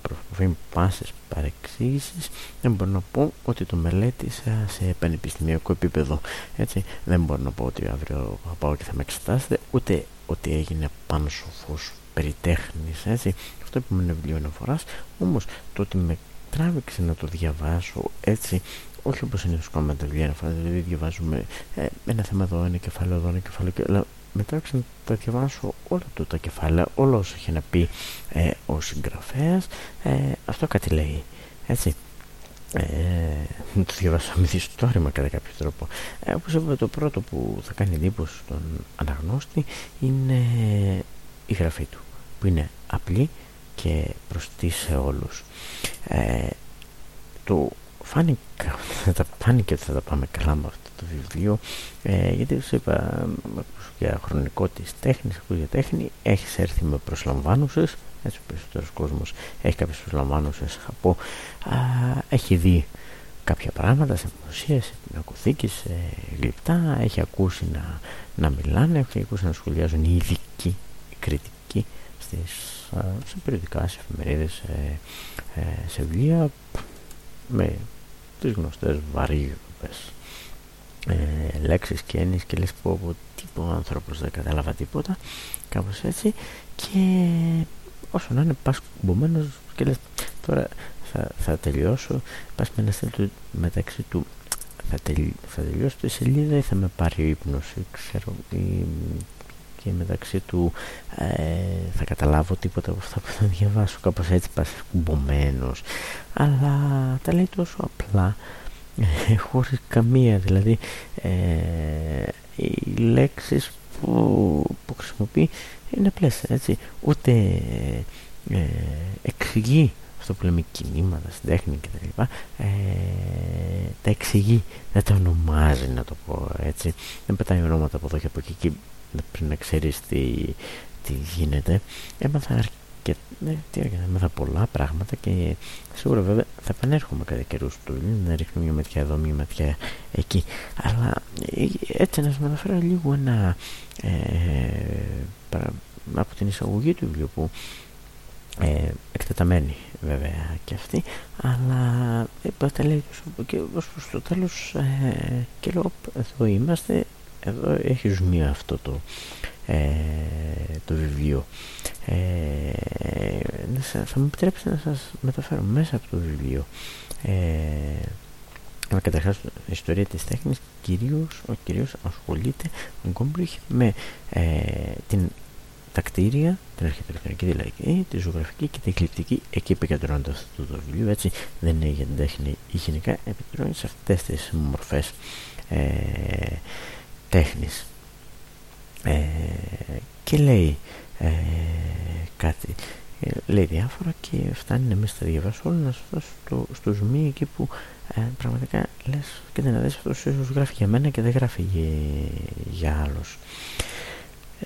προφέρει πάσες παρεξήγησης δεν μπορώ να πω ότι το μελέτησα σε πανεπιστημιακό επίπεδο έτσι δεν μπορώ να πω ότι αύριο θα πάω και θα με εξετάσετε ούτε ότι έγινε πάνω σοφός περί τέχνης, έτσι αυτό που με βιβλίο αναφοράς όμως το ότι με τράβηξε να το διαβάσω έτσι όχι όπως είναι στο κόμμα τα βιβλία αναφοράς δηλαδή διαβάζουμε ε, ένα θέμα εδώ, ένα κεφάλαιο εδώ, ένα κεφάλαιο αλλά μετά να τα διαβάσω όλα του τα κεφάλαια, όλα όσα είχε να πει ε, ο συγγραφέας, ε, αυτό κάτι λέει, έτσι. Ε, το διαβάσω μυθιστόρημα κατά κάποιο τρόπο. Ε, όπως είπα το πρώτο που θα κάνει εντύπωση στον αναγνώστη είναι η γραφή του, που είναι απλή και προστή σε όλους. Ε, το φάνηκε, (laughs) θα φάνηκε ότι θα τα πάμε καλά με αυτό το βιβλίο ε, γιατί σου είπα για χρονικό της τέχνης, ακούς για τέχνη έχεις έρθει με προσλαμβάνουσες έτσι ο περισσότερος κόσμος έχει κάποιες προσλαμβάνουσες από α, έχει δει κάποια πράγματα σε δημοσίες, σε πινακοθήκη, σε γλυπτά έχει ακούσει να, να μιλάνε έχει ακούσει να σχολιάζουν οι ειδικοί, οι κριτικοί στις, σε περιοδικά, σε εφημερίδες σε, ε, σε βιβλία με τις γνωστές βαρύγροπες ε, λέξεις και έννοιες και λες πω από τίποτα άνθρωπος δεν κατάλαβα τίποτα κάπως έτσι. Και όσο να είναι πας κουμπωμένος και λες τώρα θα, θα τελειώσω πας με ένα στέλνο μεταξύ του θα, τελ, θα τελειώσω τη σελίδα ή θα με πάρει ο ύπνος ή ξέρω ή, και μεταξύ του ε, θα καταλάβω τίποτα από αυτά που θα διαβάσω. Κάπως έτσι πας κουμπωμένος. Αλλά τα λέει τόσο απλά ε, χωρίς καμία δηλαδή ε, οι λέξεις που, που χρησιμοποιεί είναι απλές έτσι. Ούτε ε, εξηγεί αυτό που λέμε κινήματα στην τέχνη και τα λοιπά ε, τα εξηγεί δεν τα ονομάζει να το πω έτσι. Δεν πετάει ονόματα από εδώ και από εκεί πριν να ξέρεις τι, τι γίνεται. Έμαθα και ναι, τι έγινε, έμαθα πολλά πράγματα και σίγουρα βέβαια θα επανέρχομαι κατά καιρούς του. Να ρίχνω μια ματιά εδώ, μια ματιά εκεί. Αλλά ε, έτσι να σας αναφέρω λίγο ένα ε, από την εισαγωγή του βιβλίου που ε, εκτεταμένη βέβαια και αυτή. Αλλά ε, τα λέει και ως προς το τέλος ε, και λέω εδώ είμαστε εδώ έχει ζουμί αυτό το ε, το βιβλίο ε, θα μου επιτρέψετε να σας μεταφέρω μέσα από το βιβλίο ε, αλλά καταρχάς η ιστορία της τέχνης κυρίως, κυρίως ασχολείται ο Γκόμπριχ με ε, την τα κτίρια, την αρχιτεκτονική δηλαδή, τη ζωγραφική και την εκλειπτική, εκεί επικεντρώνεται αυτό το βιβλίο. Έτσι δεν είναι για την τέχνη ή γενικά, επικεντρώνεται σε αυτές τις μορφές ε, τέχνης. Ε, και λέει ε, κάτι, ε, λέει διάφορα και φτάνει να μην στα διαβάσω όλα να σου στο, στο ζουμί εκεί που ε, πραγματικά λες και δεν αδέσει αυτός ίσως γράφει για μένα και δεν γράφει για, για άλλους.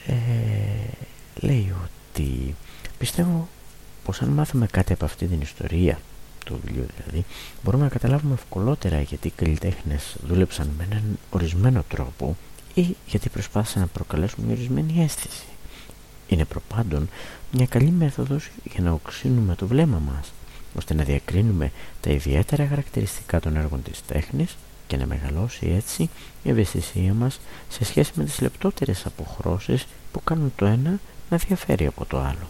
Ε, λέει ότι πιστεύω πως αν μάθουμε κάτι από αυτή την ιστορία του βιβλίου δηλαδή μπορούμε να καταλάβουμε ευκολότερα γιατί οι καλλιτέχνες δούλεψαν με έναν ορισμένο τρόπο ή γιατί προσπάθησαν να προκαλέσουν μια ορισμένη αίσθηση. Είναι προπάντων μια καλή μέθοδος για να οξύνουμε το βλέμμα μας ώστε να διακρίνουμε τα ιδιαίτερα χαρακτηριστικά των έργων της τέχνης και να μεγαλώσει έτσι η ευαισθησία μας σε σχέση με τις λεπτότερες αποχρώσεις που κάνουν το ένα να διαφέρει από το άλλο.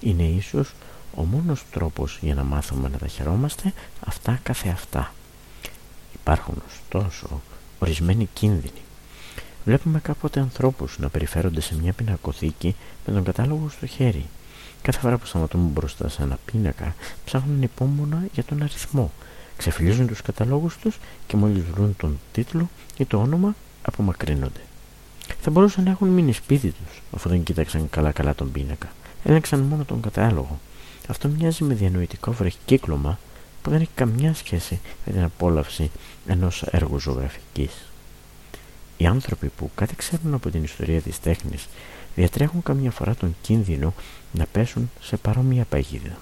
Είναι ίσως ο μόνος τρόπος για να μάθουμε να τα χαιρόμαστε αυτά καθεαυτά. Υπάρχουν ωστόσο ορισμένοι κίνδυνοι. Βλέπουμε κάποτε ανθρώπους να περιφέρονται σε μια πινακοθήκη με τον κατάλογο στο χέρι. Κάθε φορά που σταματούν μπροστά σε ένα πίνακα ψάχνουν υπόμονα για τον αριθμό. Ξεφυλίζουν τους καταλόγους τους και μόλις βρουν τον τίτλο ή το όνομα απομακρύνονται. Θα μπορούσαν να έχουν μείνει σπίτι τους, αφού δεν κοίταξαν καλά-καλά τον πίνακα. Έλεγξαν μόνο τον κατάλογο. Αυτό μοιάζει με διανοητικό βραχικύκλωμα που δεν έχει καμιά σχέση με την απόλαυση ενός έργου ζωγραφική. Οι άνθρωποι που κάτι ξέρουν από την ιστορία της τέχνης διατρέχουν καμιά φορά τον κίνδυνο να πέσουν σε παρόμοια παγίδα.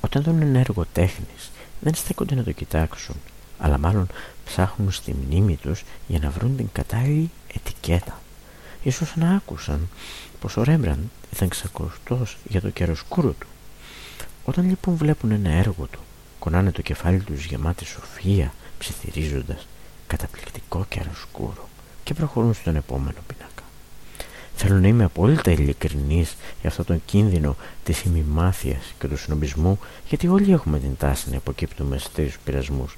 Όταν δουν ένα έργο τέχνης δεν στέκονται να το κοιτάξουν αλλά μάλλον ψάχνουν στη μνήμη τους για να βρουν την κατάλληλη ετικέτα. Ίσως να άκουσαν πως ο Ρέμπραντ ήταν ξακουστός για το καιροσκούρο του. Όταν λοιπόν βλέπουν ένα έργο του, κονάνε το κεφάλι τους γεμάτη σοφία, ψιθυρίζοντας καταπληκτικό καιροσκούρο και προχωρούν στον επόμενο πίνακα. Θέλω να είμαι απόλυτα ειλικρινής για αυτό τον κίνδυνο της ημιμάθειας και του συνομπισμού γιατί όλοι έχουμε την τάση να υποκύπτουμε σε τέτοιους πειρασμούς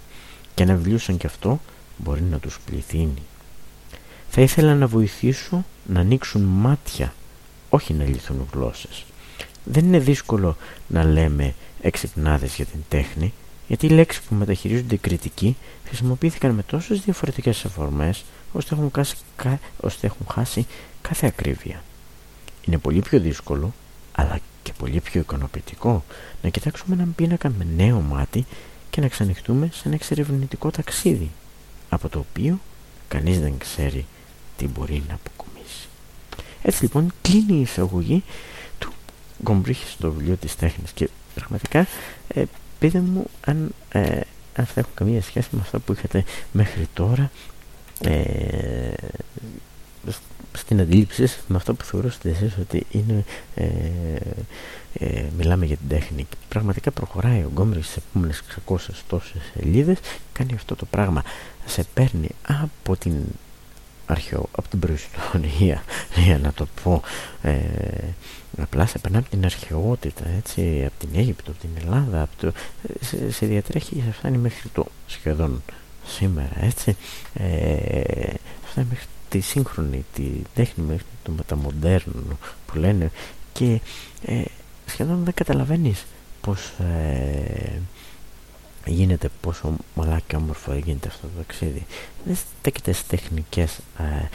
και ένα βιβλίο σαν κι αυτό μπορεί να τους πληθύνει. Θα ήθελα να βοηθήσω να ανοίξουν μάτια, όχι να λυθούν γλώσσες. Δεν είναι δύσκολο να λέμε εξυπνάδες για την τέχνη, γιατί οι λέξεις που μεταχειρίζονται κριτικοί χρησιμοποιήθηκαν με τόσες διαφορετικές αφορμές, ώστε έχουν, χάσει, ώστε έχουν χάσει κάθε ακρίβεια. Είναι πολύ πιο δύσκολο, αλλά και πολύ πιο ικανοποιητικό, να κοιτάξουμε έναν πίνακα με νέο μάτι και να ξανοιχτούμε σε ένα εξερευνητικό ταξίδι από το οποίο κανείς δεν ξέρει τι μπορεί να αποκομίσει. Έτσι λοιπόν κλείνει η εισαγωγή του Γκομπρίχ στο βιβλίο της τέχνης και πραγματικά ε, πείτε μου αν ε, αυτά έχουν καμία σχέση με αυτά που είχατε μέχρι τώρα ε, στην αντίληψη με αυτό που θεωρούσατε εσείς ότι είναι ε, ε, μιλάμε για την τέχνη. Πραγματικά προχωράει ο Γκόμρης στις επόμενες 600 τόσες σελίδες κάνει αυτό το πράγμα. Σε παίρνει από την αρχαίο, από την προϊστορία (laughs) για να το πω ε, απλά σε περνά από την αρχαιότητα έτσι, από την Αίγυπτο, από την Ελλάδα από το, σε, σε διατρέχει και σε φτάνει μέχρι το σχεδόν σήμερα έτσι. Ε, φτάνει μέχρι τη σύγχρονη, τη τέχνη μέχρι το μεταμοντέρνο που λένε. Και ε, σχεδόν δεν καταλαβαίνεις πως ε, γίνεται πόσο μαλά και όμορφο γίνεται αυτό το ταξίδι. Δεν στέκεται στις τεχνικές ε,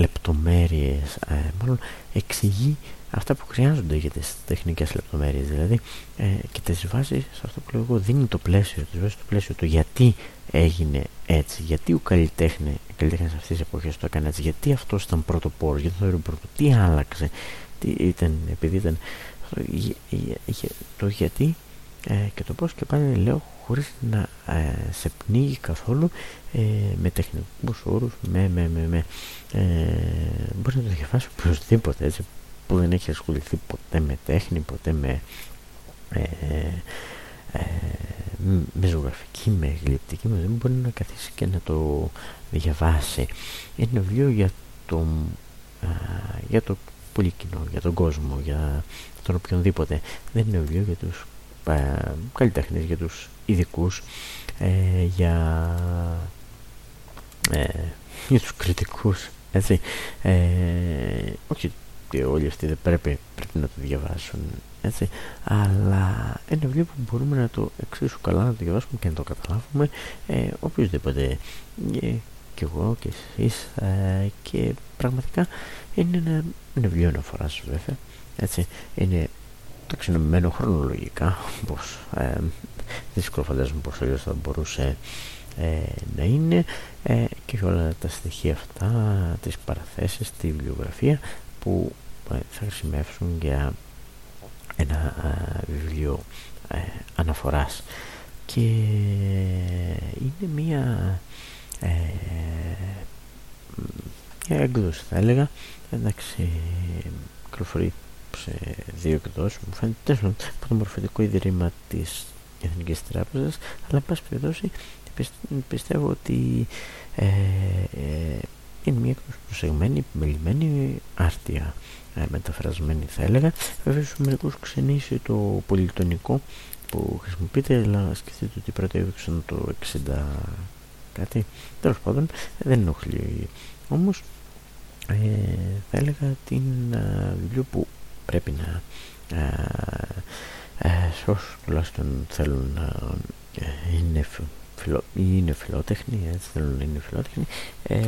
λεπτομέρειες ε, μάλλον εξηγεί αυτά που χρειάζονται για τις τεχνικές λεπτομέρειες δηλαδή ε, και τις βάζει σε αυτό που λέω εγώ δίνει το πλαίσιο τις βάζει το πλαίσιο το γιατί έγινε έτσι γιατί ο καλλιτέχνη καλλιτέχνης αυτής της εποχής το έκανε έτσι γιατί αυτός ήταν πρωτοπόρος γιατί το πρώτο τι άλλαξε τι ήταν επειδή ήταν το γιατί ε, και το πώς και πάλι λέω χωρίς να ε, σε πνίγει καθόλου ε, με τεχνικούς όρους με, με, με, με ε, μπορείς να το διαβάσεις οποιοδήποτε έτσι που δεν έχει ασχοληθεί ποτέ με τέχνη ποτέ με ε, ε, με ζωγραφική, με γλυπτική δεν μπορεί να καθίσει και να το διαβάσει. Είναι ένα βιβλίο για το, για το πολύ κοινό, για τον κόσμο, για τον οποιονδήποτε. Δεν είναι βιβλίο για τους ε, καλλιτέχνες, για τους ειδικούς ε, για, ε, για τους κριτικούς έτσι. Ε, όχι ότι όλοι αυτοί δεν πρέπει, πρέπει να το διαβάσουν έτσι. Αλλά ένα βιβλίο που μπορούμε να το εξίσου καλά να το διαβάσουμε και να το καταλάβουμε ε, οποιοδήποτε ε, και εγώ και εσείς ε, και πραγματικά είναι ένα, ένα βιβλίο αναφοράς βέβαια έτσι. Είναι ταξινομημένο χρονολογικά πως ε, δύσκολο φαντάζομαι πως αλλιώς θα μπορούσε ε, να είναι ε, και όλα τα στοιχεία αυτά τις παραθέσεις, τη βιβλιογραφία που ε, θα χρησιμεύσουν για ένα βιβλίο αναφοράς. Και είναι μία μια έκδοση θα έλεγα. Εντάξει κυκλοφορεί σε δύο εκδόσεις μου φαίνεται. Τέλος από το μορφωτικό ίδρυμα της Εθνικής Τράπεζας. Αλλά εν πάση περιπτώσει πιστεύω ότι ε, ε, είναι μια έκδοση προσεγμένη, επιμελημένη, άρτια. ε, μεταφρασμένη θα έλεγα. Βέβαια στους μερικούς ξενήσει το πολυτονικό που χρησιμοποιείται αλλά σκεφτείτε ότι πρώτα έδειξαν το 60 κάτι. Τέλος πάντων δεν ενοχλεί. Όμως ε, θα έλεγα την βιβλίο που πρέπει να ε, σε όσους τουλάχιστον θέλουν να είναι, φιλο, είναι φιλότεχνοι έτσι θέλουν να είναι φιλότεχνοι ε,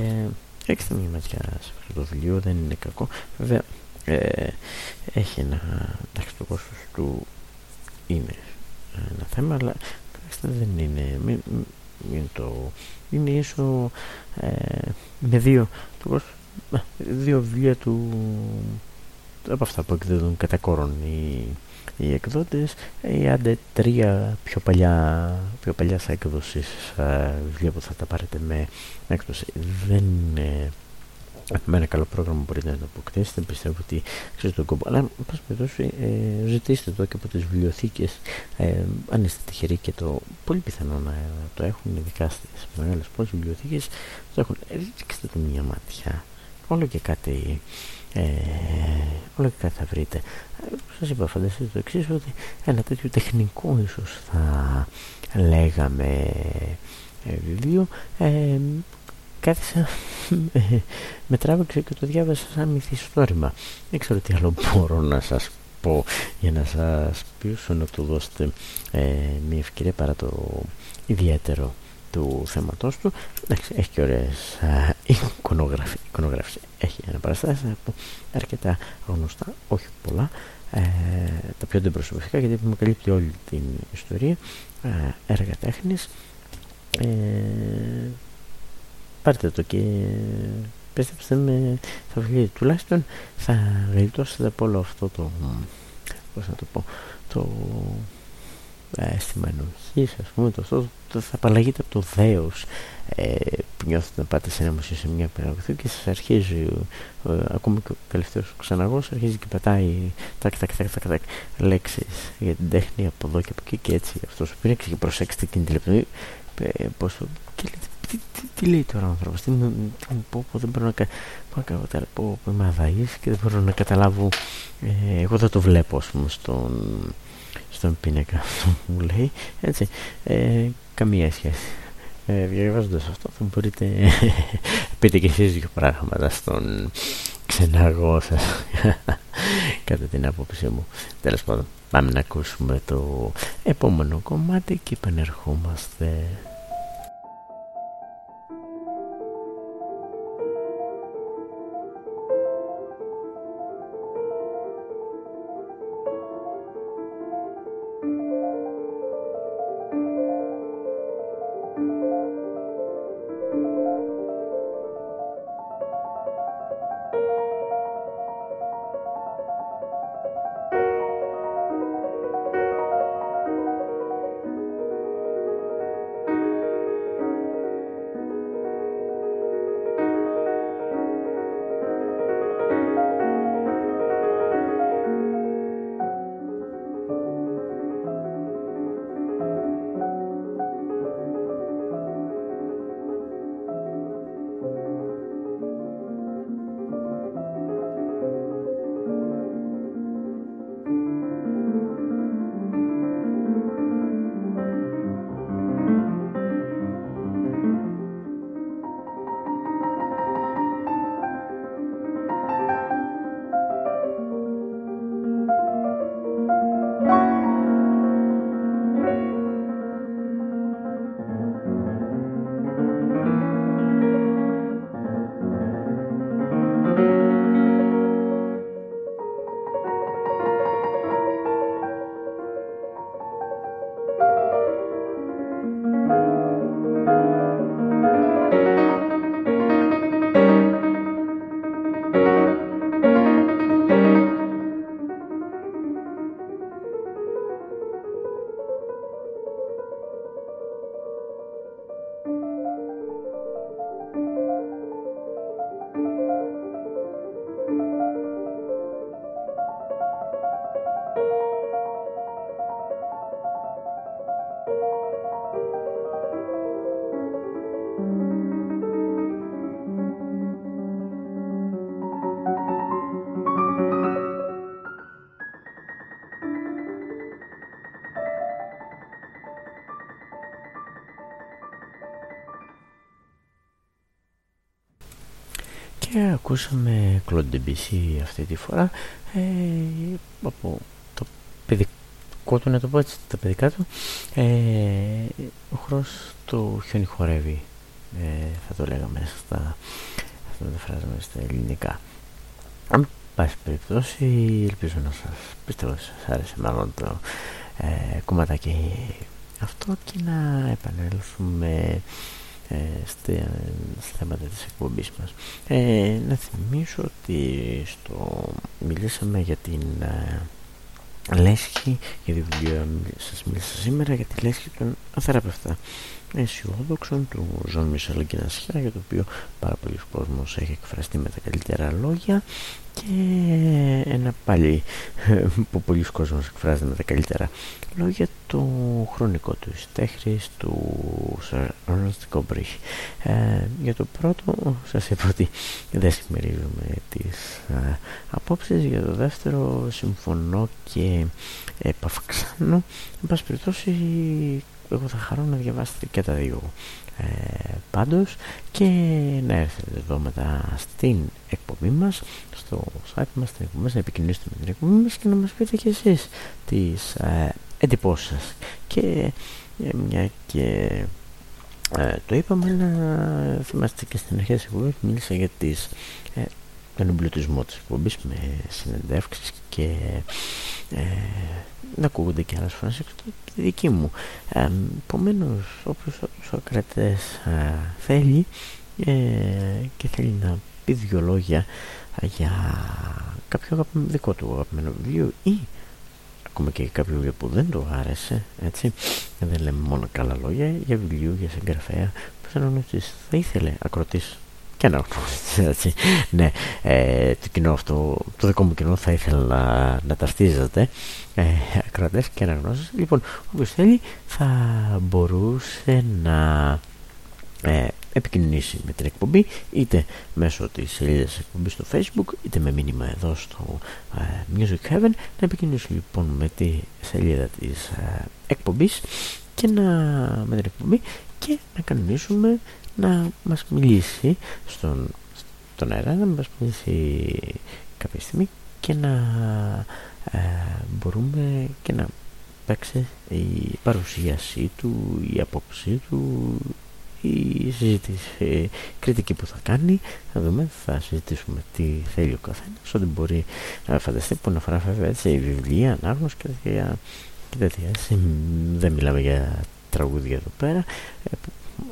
έχετε μια ματιά σε αυτό το βιβλίο δεν είναι κακό. Βέβαια ε, έχει ένα εντάξει το κόστος του είναι ένα θέμα αλλά δεν είναι μην, μην το είναι ίσο ε, με δύο το δύο βιβλία του από αυτά που εκδίδουν κατά κόρον οι, οι εκδότες. Ή άντε τρία πιο παλιά πιο παλιάς σε έκδοσης βιβλία που θα τα πάρετε με έκδοση. Δεν είναι με ένα καλό πρόγραμμα μπορείτε να το αποκτήσετε πιστεύω ότι ξέρετε τον κόμπο αλλά πας περιπτώσει ε, ζητήστε το και από τις βιβλιοθήκες ε, αν είστε τυχεροί και το πολύ πιθανό να το έχουν ειδικά στις μεγάλες πόλεις βιβλιοθήκες το έχουν. Ε, ρίξτε το μια μάτια όλο και κάτι ε, όλο και κάτι θα βρείτε. Ε, σας είπα φανταστείτε το εξής ότι ένα τέτοιο τεχνικό ίσως θα λέγαμε ε, βιβλίο ε, κάθισα (laughs) με τράβηξε και το διάβασα σαν μυθιστόρημα. Δεν ξέρω τι άλλο μπορώ να σας πω για να σας πείσω να του δώσετε ε, μια ευκαιρία παρά το ιδιαίτερο του θέματός του. Εντάξει, έχει και ωραίες εικονογράφηση. Έχει ένα παραστάση από αρκετά γνωστά όχι πολλά ε, τα πιο αντιπροσωπευτικά γιατί μου καλύπτει όλη την ιστορία ε, έργα τέχνης. Ε, πάρτε το και πέστεψτε με θα βγει τουλάχιστον θα γλιτώσετε από όλο αυτό το πώς να το πω το αίσθημα ενοχής ας πούμε το, το, το, θα απαλλαγείτε από το δέος ε, που νιώθετε να πάτε σε ένα μουσείο σε μια περιοχή και σας αρχίζει ε, ακόμη και ο τελευταίος ξαναγός αρχίζει και πατάει τάκ τάκ τάκ τάκ, τάκ λέξεις για την τέχνη από εδώ και από εκεί και έτσι αυτός ο πίναξ και προσέξτε εκείνη τη λεπτομέρεια ε, πώς το, και λέτε, τι, τι, τι, λέει τώρα ο άνθρωπος τι, πω, πω, δεν μπορώ να κάνω πω, πω, είμαι αδαής και δεν μπορώ να καταλάβω ε, εγώ δεν το βλέπω ας πούμε στον στον πίνακα (laughs) μου λέει έτσι. Ε, καμία σχέση. Ε, διαβάζοντας αυτό θα μπορείτε (laughs) πείτε και εσείς δύο πράγματα στον ξεναγό σας (laughs) κατά την άποψή μου. Τέλος πάντων πάμε να ακούσουμε το επόμενο κομμάτι και επανερχόμαστε ακούσαμε Claude Debussy αυτή τη φορά. Ε, από το παιδικό του να το πω έτσι τα παιδικά του. Ε, ο χρός του χιόνι χορεύει. Ε, θα το λέγαμε στα, θα το μεταφράζαμε στα ελληνικά. Αν πάση περιπτώσει ελπίζω να σας πιστεύω ότι σας άρεσε μάλλον το ε, κομματάκι αυτό και να επανέλθουμε ε, στα θέματα της εκπομπής μας. Ε, να θυμίσω ότι στο, μιλήσαμε για την ε, λέσχη, για τη βιβλίο σας μίλησα σήμερα για τη λέσχη των αθεραπευτά αισιόδοξων του Ζων Μισελ Γκινασιά για το οποίο πάρα πολλοί κόσμος έχει εκφραστεί με τα καλύτερα λόγια και ένα πάλι που πολλοί κόσμος εκφράζεται με τα καλύτερα λόγια το χρονικό του τέχνης του Sir Ernest Gobrich ε, για το πρώτο σας είπα ότι δεν συμμερίζομαι τις ε, απόψεις. Για το δεύτερο συμφωνώ και επαυξάνω. Εν πάση περιπτώσει εγώ θα χαρώ να διαβάσετε και τα δύο ε, πάντως. Και να έρθετε εδώ μετά στην εκπομπή μας στο site μας, στην εκπομπή μας να επικοινωνήσετε με την εκπομπή μας και να μας πείτε και εσείς τις ε, εντυπώσεις σας. Και ε, μια και ε, το είπαμε να θυμάστε και στην αρχή της εκπομπής μίλησα για τις, ε, τον εμπλουτισμό της εκπομπής με συνεντεύξεις και ε, να ακούγονται και άλλες φορές τη δική μου. Ε, Επομένως, όποιος ο κρατές θέλει ε, και θέλει να πει δυο λόγια για κάποιο δικό του αγαπημένο βιβλίο ή ακόμα και κάποιο βιβλίο που δεν του άρεσε, έτσι, δεν λέμε μόνο καλά λόγια, για βιβλίο, για συγγραφέα, που θέλω ότι θα ήθελε ακροτής και να έτσι. Ναι, ε, το κοινό αυτό, το δικό μου κοινό θα ήθελα να, να ταυτίζεται ε, ακροατές και αναγνώσεις. Λοιπόν, όποιος θέλει θα μπορούσε να ε, επικοινωνήσει με την εκπομπή είτε μέσω της σελίδας εκπομπής στο facebook είτε με μήνυμα εδώ στο ε, Music Heaven. Να επικοινωνήσει λοιπόν με τη σελίδα της ε, εκπομπής και να, με την εκπομπή και να κανονίσουμε να μας μιλήσει στον, στον αέρα, να μας μιλήσει κάποια στιγμή και να ε, μπορούμε και να παίξει η παρουσίασή του, η απόψη του, η συζήτηση, η κριτική που θα κάνει. Θα δούμε, θα συζητήσουμε τι θέλει ο καθένας, ό,τι μπορεί να φανταστεί που να αφορά βέβαια έτσι, βιβλία, ανάγνωση και τέτοια. Και τέτοια Δεν μιλάμε για τραγούδια εδώ πέρα, ε,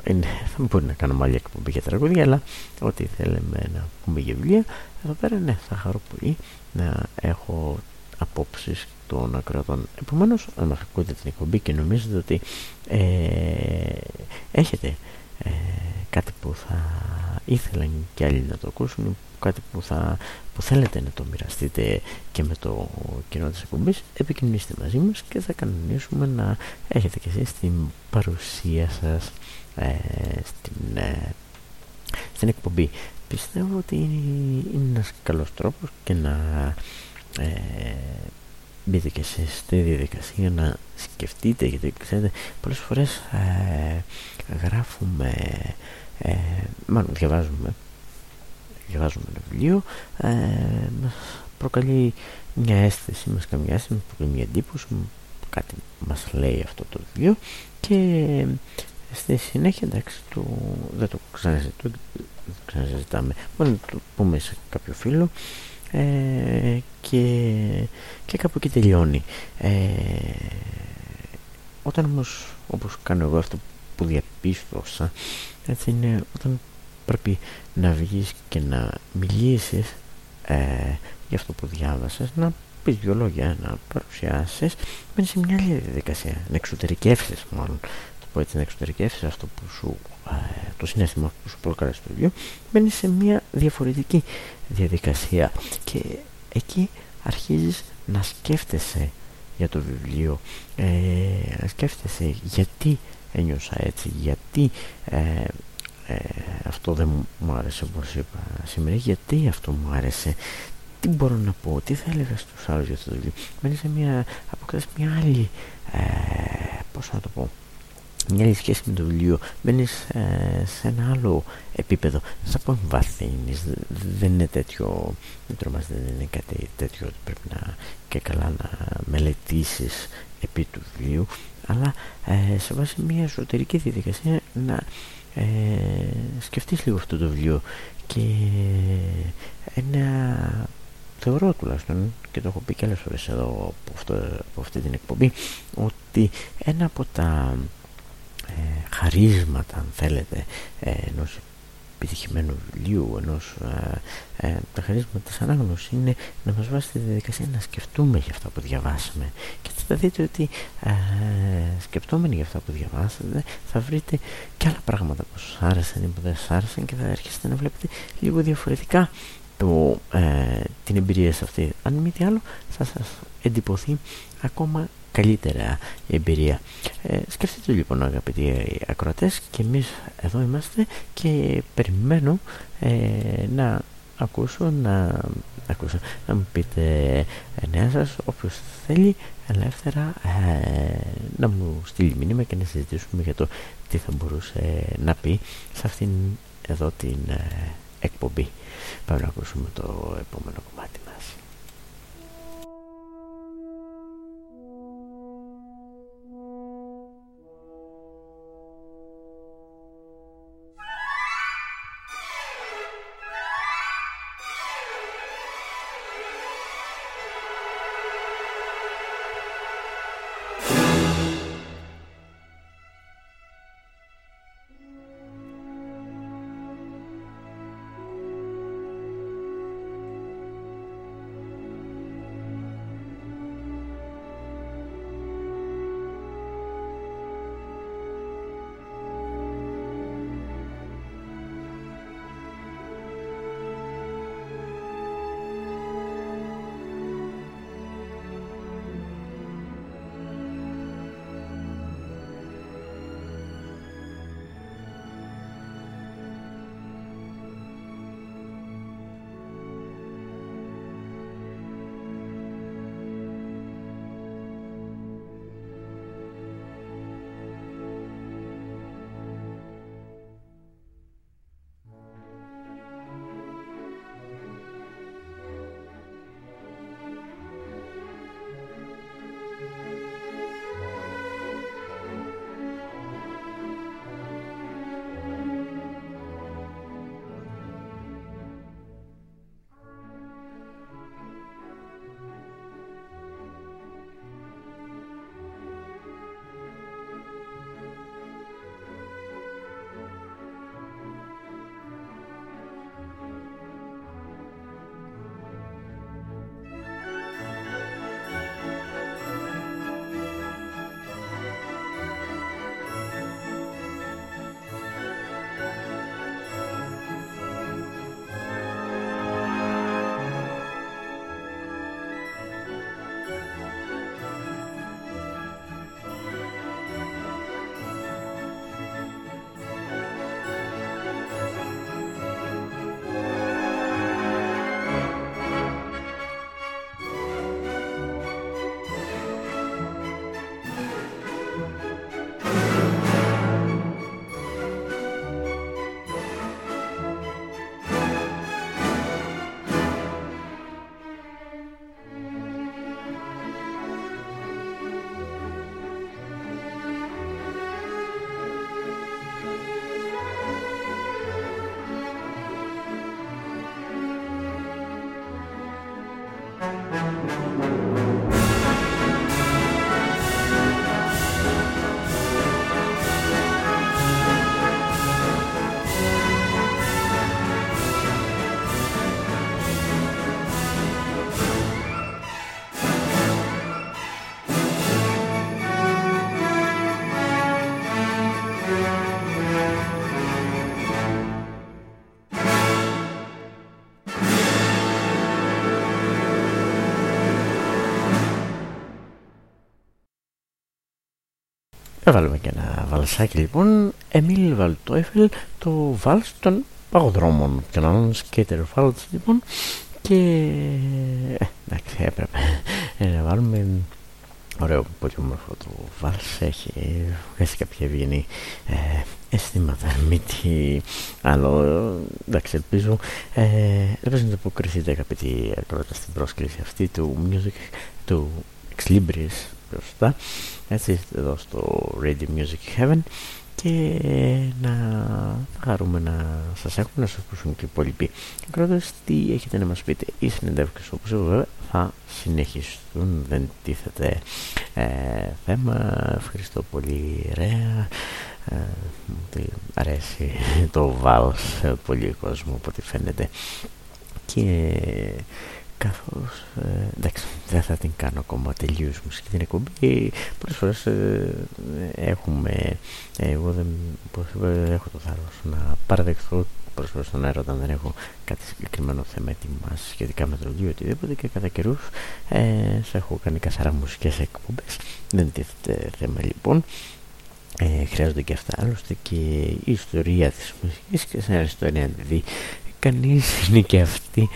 είναι, θα μπορεί να κάνουμε άλλη εκπομπή για τραγούδια αλλά ό,τι θέλουμε να πούμε για βιβλία εδώ πέρα ναι θα χαρώ πολύ να έχω απόψεις των ακροατών επομένως αν μας ακούτε την εκπομπή και νομίζετε ότι ε, έχετε ε, κάτι που θα ήθελαν και άλλοι να το ακούσουν κάτι που, θα, που θέλετε να το μοιραστείτε και με το κοινό της εκπομπής επικοινωνήστε μαζί μας και θα κανονίσουμε να έχετε και εσείς την παρουσία σας ε, στην, ε, στην εκπομπή. Πιστεύω ότι είναι ένας καλός τρόπος και να ε, μπείτε και σε στη διαδικασία να σκεφτείτε γιατί ξέρετε πολλές φορές ε, γράφουμε ε, μάλλον διαβάζουμε διαβάζουμε ένα βιβλίο ε, μας προκαλεί μια αίσθηση μας καμιά αίσθηση μας προκαλεί μια εντύπωση κάτι μας λέει αυτό το βιβλίο και στη συνέχεια εντάξει το, δεν το ξαναζητάμε. Μπορεί να το πούμε σε κάποιο φίλο ε, και, και κάπου εκεί τελειώνει. Ε, όταν όμως όπως κάνω εγώ αυτό που διαπίστωσα έτσι είναι όταν πρέπει να βγεις και να μιλήσεις ε, για αυτό που διάβασες να πεις δυο λόγια να παρουσιάσεις μένει σε μια άλλη διαδικασία. Να εξωτερικεύσεις μάλλον πω έτσι να εξωτερικεύσεις αυτό που σου, το συνέστημα που σου προκαλέσει το βιβλίο μένει σε μια διαφορετική διαδικασία. Και εκεί αρχίζεις να σκέφτεσαι για το βιβλίο. Ε, να σκέφτεσαι γιατί ένιωσα έτσι. Γιατί ε, ε, αυτό δεν μου άρεσε όπως είπα σήμερα. Γιατί αυτό μου άρεσε; Τι μπορώ να πω, τι θα έλεγα στους άλλους για αυτό το βιβλίο; Μένει σε μια, αποκτάς μια άλλη ε, πώς να το πω μια άλλη σχέση με το βιβλίο. Μπαίνεις ε, σε ένα άλλο επίπεδο. Θα πω βαθύνεις; Δεν είναι τέτοιο δεν δεν είναι κάτι τέτοιο ότι πρέπει να και καλά να μελετήσεις επί του βιβλίου αλλά ε, σε βάση μια εσωτερική διαδικασία να ε, σκεφτείς λίγο αυτό το βιβλίο και ένα θεωρώ τουλάχιστον και το έχω πει και άλλες φορές εδώ από, αυτό, από αυτή την εκπομπή ότι ένα από τα ε, χαρίσματα αν θέλετε ε, ενός επιτυχημένου βιβλίου ενός ε, ε, τα χαρίσματα της ανάγνωσης είναι να μας βάσει τη διαδικασία να σκεφτούμε για αυτά που διαβάσαμε. Και θα δείτε ότι ε, σκεπτόμενοι για αυτά που διαβάσατε θα βρείτε και άλλα πράγματα που σας άρεσαν ή που δεν σας άρεσαν και θα έρχεστε να βλέπετε λίγο διαφορετικά το, ε, την εμπειρία σε αυτή. Αν μη τι άλλο θα σας εντυπωθεί ακόμα καλύτερα εμπειρία. Ε, σκεφτείτε λοιπόν αγαπητοί ακροατές και εμείς εδώ είμαστε και περιμένω ε, να ακούσω, να, ακούσω, να μου πείτε νέα σας όποιος θέλει ελεύθερα ε, να μου στείλει μήνυμα και να συζητήσουμε για το τι θα μπορούσε να πει σε αυτήν εδώ την ε, εκπομπή. Πάμε να ακούσουμε το επόμενο κομμάτι. Έβαλαμε και ένα βαλσάκι λοιπόν. Εμίλ Βαλτόεφελ το βάλς των παγοδρόμων. Και έναν σκέτερ βάλς λοιπόν. Και ε, εντάξει έπρεπε ε, να βάλουμε. Ωραίο, πολύ όμορφο το Βάλς. Έχει βγάζει κάποια ευγενή ε, αισθήματα. Μη τι άλλο. Εντάξει ελπίζω ε, ελπίζω να αποκριθείτε αγαπητοί ακρότα στην πρόσκληση αυτή του music του Ex Libris μπροστά έτσι εδώ στο Radio Music Heaven και να χαρούμε να σας έχουμε να σας ακούσουν και οι υπόλοιποι ακρότες τι έχετε να μας πείτε οι συνεντεύξεις όπως βέβαια θα συνεχιστούν δεν τίθεται ε, θέμα. Ευχαριστώ πολύ Ρέα. Ε, μου αρέσει το βάλς πολύ κόσμος από ό,τι φαίνεται. Και καθώς ε, εντάξει δεν θα την κάνω ακόμα τελείως μουσική την εκπομπή. Πολλές φορές ε, έχουμε εγώ δεν έχω το θάρρος να παραδεχθώ πολλές φορές στον αέρα όταν δεν έχω κάτι συγκεκριμένο θέμα ετοιμάσει σχετικά με το ή οτιδήποτε και κατά καιρούς ε, σε έχω κάνει καθαρά μουσικές εκπομπές. Δεν τίθεται θέμα λοιπόν. Ε, χρειάζονται και αυτά άλλωστε και η ιστορία της μουσικής και σε ένα ιστορία να δει κανείς είναι και αυτή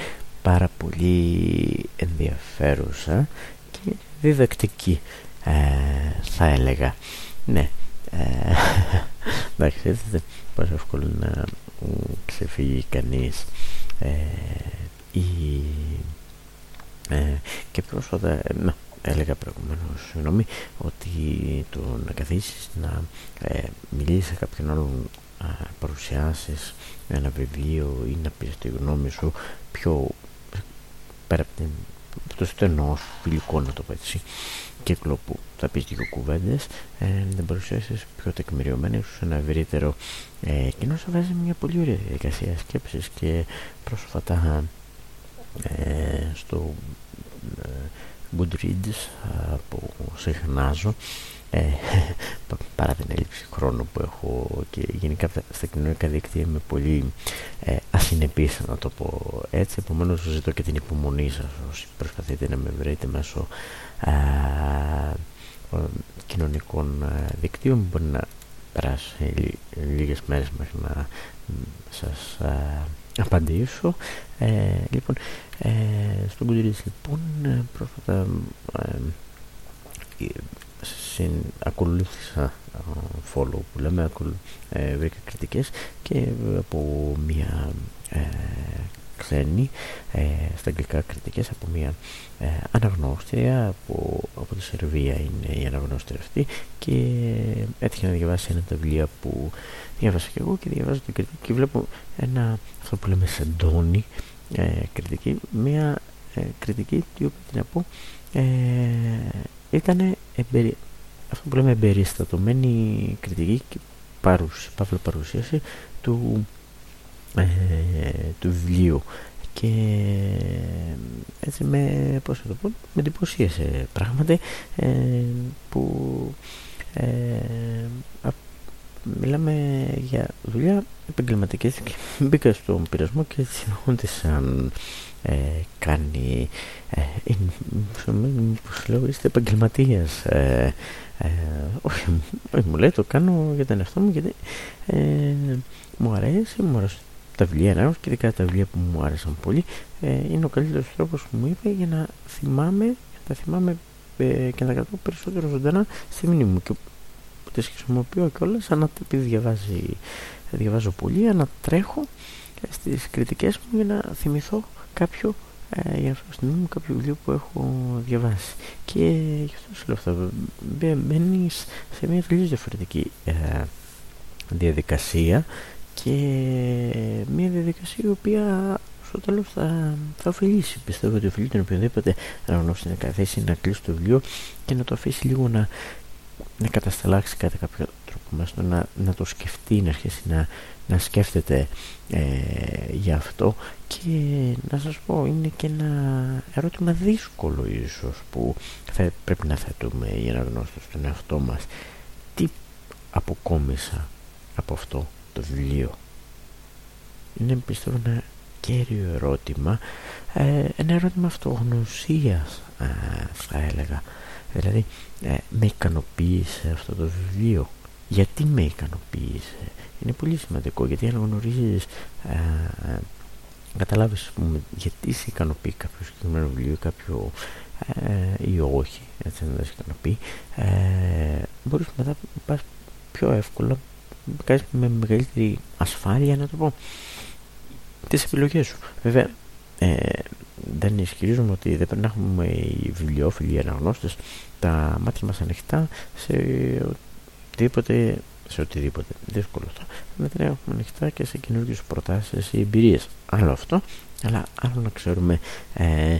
πάρα πολύ ενδιαφέρουσα και διδακτική ε, θα έλεγα. Ναι ε, εντάξει έτσι πόσο εύκολο να ξεφύγει κανείς ε, ή, ε, και πρόσφατα να, έλεγα προηγουμένως συγγνώμη ότι το να καθίσεις να ε, μιλήσεις σε κάποιον άλλον παρουσιάσεις ένα βιβλίο ή να πεις τη γνώμη σου πιο πέρα από το στενό φιλικό να το πω έτσι κύκλο που θα πεις δύο κουβέντες ε, να παρουσιάσεις πιο τεκμηριωμένη σε ένα ευρύτερο ε, κοινό σε βάζει μια πολύ ωραία διαδικασία σκέψης και πρόσφατα ε, στο ε, Goodreads που συχνάζω ε, (laughs) παρά την έλλειψη χρόνου που έχω και γενικά στα κοινωνικά δίκτυα είμαι πολύ ε, ασυνεπής να το πω έτσι. Επομένως ζητώ και την υπομονή σας όσοι προσπαθείτε να με βρείτε μέσω κοινωνικών ε, δικτύων. Μπορεί να περάσει λίγες μέρες μέχρι να σας απαντήσω. Ε, λοιπόν ε, στον Goodreads λοιπόν ε, πρόσφατα συν, ακολούθησα follow που λέμε ε, βρήκα κριτικές και από μια ε, ξένη ε, στα αγγλικά κριτικές από μια ε, αναγνώστρια από, από τη Σερβία είναι η αναγνώστρια αυτή και έτυχε να διαβάσει ένα τα βιβλία που διάβασα και εγώ και διαβάζω την κριτική και βλέπω ένα αυτό που λέμε σεντόνι ε, κριτική μια ε, κριτική η οποία την πω ε, ήταν εμπειρία αυτό που λέμε εμπεριστατωμένη κριτική και παρουσία, παύλα παρουσίαση του, ε, του βιβλίου. Και έτσι με, πώς θα το πω, με εντυπωσίασε πράγματι ε, που ε, μιλάμε για δουλειά επαγγελματική και (laughs) μπήκα στον πειρασμό και έτσι αν ε, κάνει ε, πώς λέω είστε επαγγελματίας ε, ε, όχι, όχι, μου λέει το κάνω για τον εαυτό μου γιατί ε, μου αρέσει, μου αρέσει τα βιβλία να και ειδικά τα βιβλία που μου άρεσαν πολύ. Ε, είναι ο καλύτερος τρόπος που μου είπε για να θυμάμαι, για να θυμάμαι ε, και να κρατώ περισσότερο ζωντανά στη μνήμη μου. Και τις χρησιμοποιώ κιόλας σαν επειδή διαβάζει, διαβάζω πολύ ανατρέχω στις κριτικές μου για να θυμηθώ κάποιο ε, για να μου κάποιο βιβλίο που έχω διαβάσει και γι' αυτό σου λέω αυτό μπαίνεις σε μια τελείως διαφορετική ε, διαδικασία και μια διαδικασία η οποία στο τέλος θα, θα ωφελήσει. Πιστεύω ότι οφείλει τον οποιοδήποτε αναγνώστη να καθίσει να κλείσει το βιβλίο και να το αφήσει λίγο να, να κατασταλάξει κατά κάποιο τρόπο μας, να, να το σκεφτεί, να αρχίσει να, να σκέφτεται ε, για αυτό. Και να σας πω είναι και ένα ερώτημα δύσκολο ίσως που θα, πρέπει να θέτουμε οι αναγνώστες στον εαυτό μας. Τι αποκόμισα από αυτό το βιβλίο; Είναι πιστεύω ένα κέριο ερώτημα. Ε, ένα ερώτημα αυτογνωσίας ε, θα έλεγα δηλαδή ε, με ικανοποίησε αυτό το βιβλίο; Γιατί με ικανοποίησε; Είναι πολύ σημαντικό γιατί αν γνωρίζεις ε, καταλάβεις πούμε, γιατί σε ικανοποιεί κάποιο συγκεκριμένο βιβλίο κάποιο ε, ή όχι, έτσι να δεν σε ικανοποιεί, ε, μπορείς μετά να πας πιο εύκολα, κάνεις με μεγαλύτερη ασφάλεια να το πω, τις επιλογές σου. Βέβαια, ε, δεν ισχυρίζουμε ότι δεν πρέπει να έχουμε οι βιβλιοφίλοι αναγνώστες τα μάτια μας ανοιχτά σε οτιδήποτε σε οτιδήποτε. Δύσκολο αυτό. Να την έχουμε ανοιχτά και σε καινούργιες προτάσεις ή εμπειρίες. Άλλο αυτό. Αλλά άλλο να ξέρουμε ε,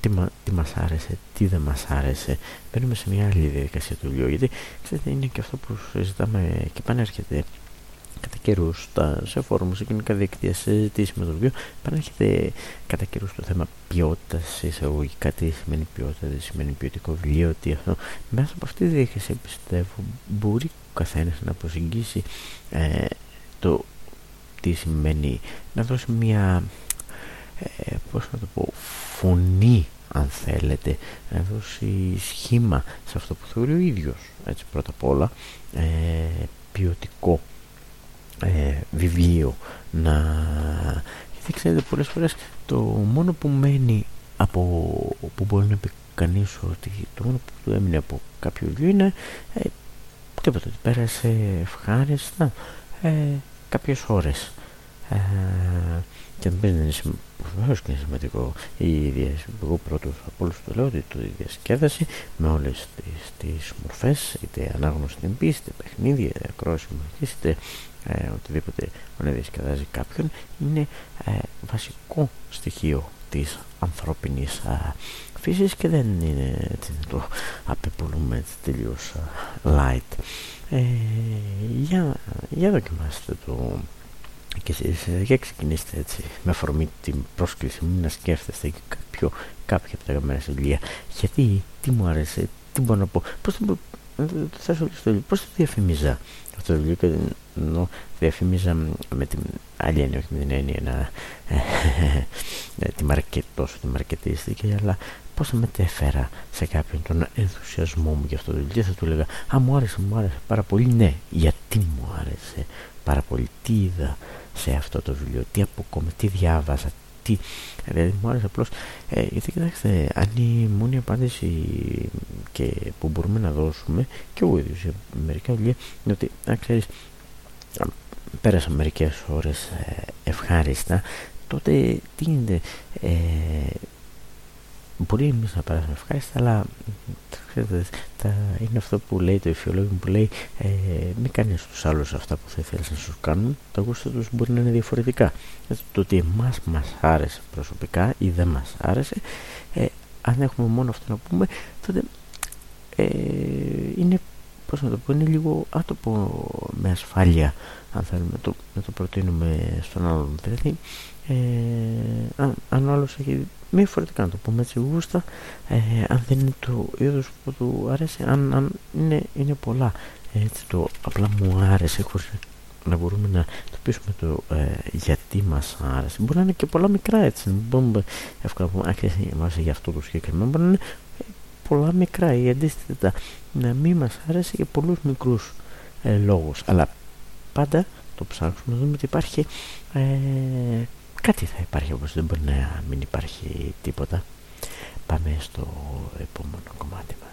τι, μα, τι μας άρεσε, τι δεν μας άρεσε. Μπαίνουμε σε μια άλλη διαδικασία του βιβλίου γιατί ξέρετε είναι και αυτό που συζητάμε και πάνε έρχεται κατά καιρούς σε φόρουμ, σε κοινωνικά δίκτυα, σε συζητήσεις με το βιβλίο, πανέρχεται κατά καιρούς το θέμα ποιότητας εισαγωγικά. Τι σημαίνει ποιότητα, δεν σημαίνει ποιοτικό βιβλίο, τι αυτό. Μέσα από αυτή τη διαδικασία πιστεύω μπορεί ο καθένας να προσεγγίσει ε, το τι σημαίνει να δώσει μια ε, πώς να το πω φωνή αν θέλετε να δώσει σχήμα σε αυτό που θεωρεί ο ίδιος έτσι πρώτα απ' όλα ε, ποιοτικό ε, βιβλίο να... γιατί ξέρετε πολλές φορές το μόνο που μένει από που μπορεί να πει κανείς ότι το μόνο που του έμεινε από κάποιο βιβλίο είναι ε, τίποτα ότι πέρασε ευχάριστα ε, κάποιες ώρες ε, και δεν είναι σημαντικό, και είναι σημαντικό η διασκέδαση. Εγώ πρώτος από όλους το λέω ότι η διασκέδαση με όλες τις, τις μορφές, είτε ανάγνωση στην πίστη, είτε παιχνίδια, είτε ακρόαση είτε ε, οτιδήποτε να διασκεδάζει κάποιον είναι ε, βασικό στοιχείο της ανθρώπινης ε, φύσης και δεν είναι έτσι, να το απεπολούμε έτσι τελείως light ε, για, για δοκιμάστε το και εσείς για ξεκινήστε έτσι με αφορμή την πρόσκληση μου να σκέφτεστε κάποιο, κάποια από τα αγαπημένα βιβλία γιατί, τι μου άρεσε, τι μπορώ να πω πώς το, θέσω στο πώς το διαφημίζα αυτό το βιβλίο και ενώ διαφημίζα με την άλλη έννοια, όχι με την έννοια να ε, τη μαρκετώσω, τη μαρκετίστηκε, αλλά πώς θα μετέφερα σε κάποιον τον ενθουσιασμό μου για αυτό το βιβλίο, θα του έλεγα «Α, μου άρεσε, μου άρεσε πάρα πολύ». Ναι, γιατί μου άρεσε πάρα πολύ, τι είδα σε αυτό το βιβλίο, τι αποκόμμα, τι διάβασα, τι... Δηλαδή μου άρεσε απλώς, ε, γιατί κοιτάξτε, αν η μόνη απάντηση και που μπορούμε να δώσουμε και εγώ ίδιος για μερικά βιβλία είναι ότι, αν ξέρεις, πέρασα μερικές ώρες ε, ευχάριστα. Τότε τι γίνεται ε, μπορεί εμείς να περάσουμε ευχάριστα αλλά ξέρετε, τα, είναι αυτό που λέει το εφιολόγιο που λέει ε, μην κάνεις τους άλλους αυτά που θα ήθελες να σου κάνουν τα γούστα τους μπορεί να είναι διαφορετικά. Το ότι εμάς μας άρεσε προσωπικά ή δεν μας άρεσε ε, αν έχουμε μόνο αυτό να πούμε τότε ε, είναι πώς να το πω, είναι λίγο άτομο με ασφάλεια αν θέλουμε να το, να το προτείνουμε στον άλλον δηλαδή ε, αν, αν ο άλλος έχει μη φορετικά να το πούμε έτσι γούστα ε, αν δεν είναι το είδος που του αρέσει αν, αν είναι, είναι πολλά. Έτσι το απλά μου άρεσε χωρίς να μπορούμε να το πείσουμε το ε, γιατί μας άρεσε. Μπορεί να είναι και πολλά μικρά έτσι μπορούμε εύκολα να πούμε αν για αυτό το συγκεκριμένο μπορεί να είναι πολλά μικρά ή αντίστοιχα να μην μας άρεσε για πολλούς μικρούς ε, λόγους. Αλλά πάντα το ψάχνουμε να δούμε ότι υπάρχει ε, κάτι θα υπάρχει όπως δεν μπορεί να μην υπάρχει τίποτα. Πάμε στο επόμενο κομμάτι μας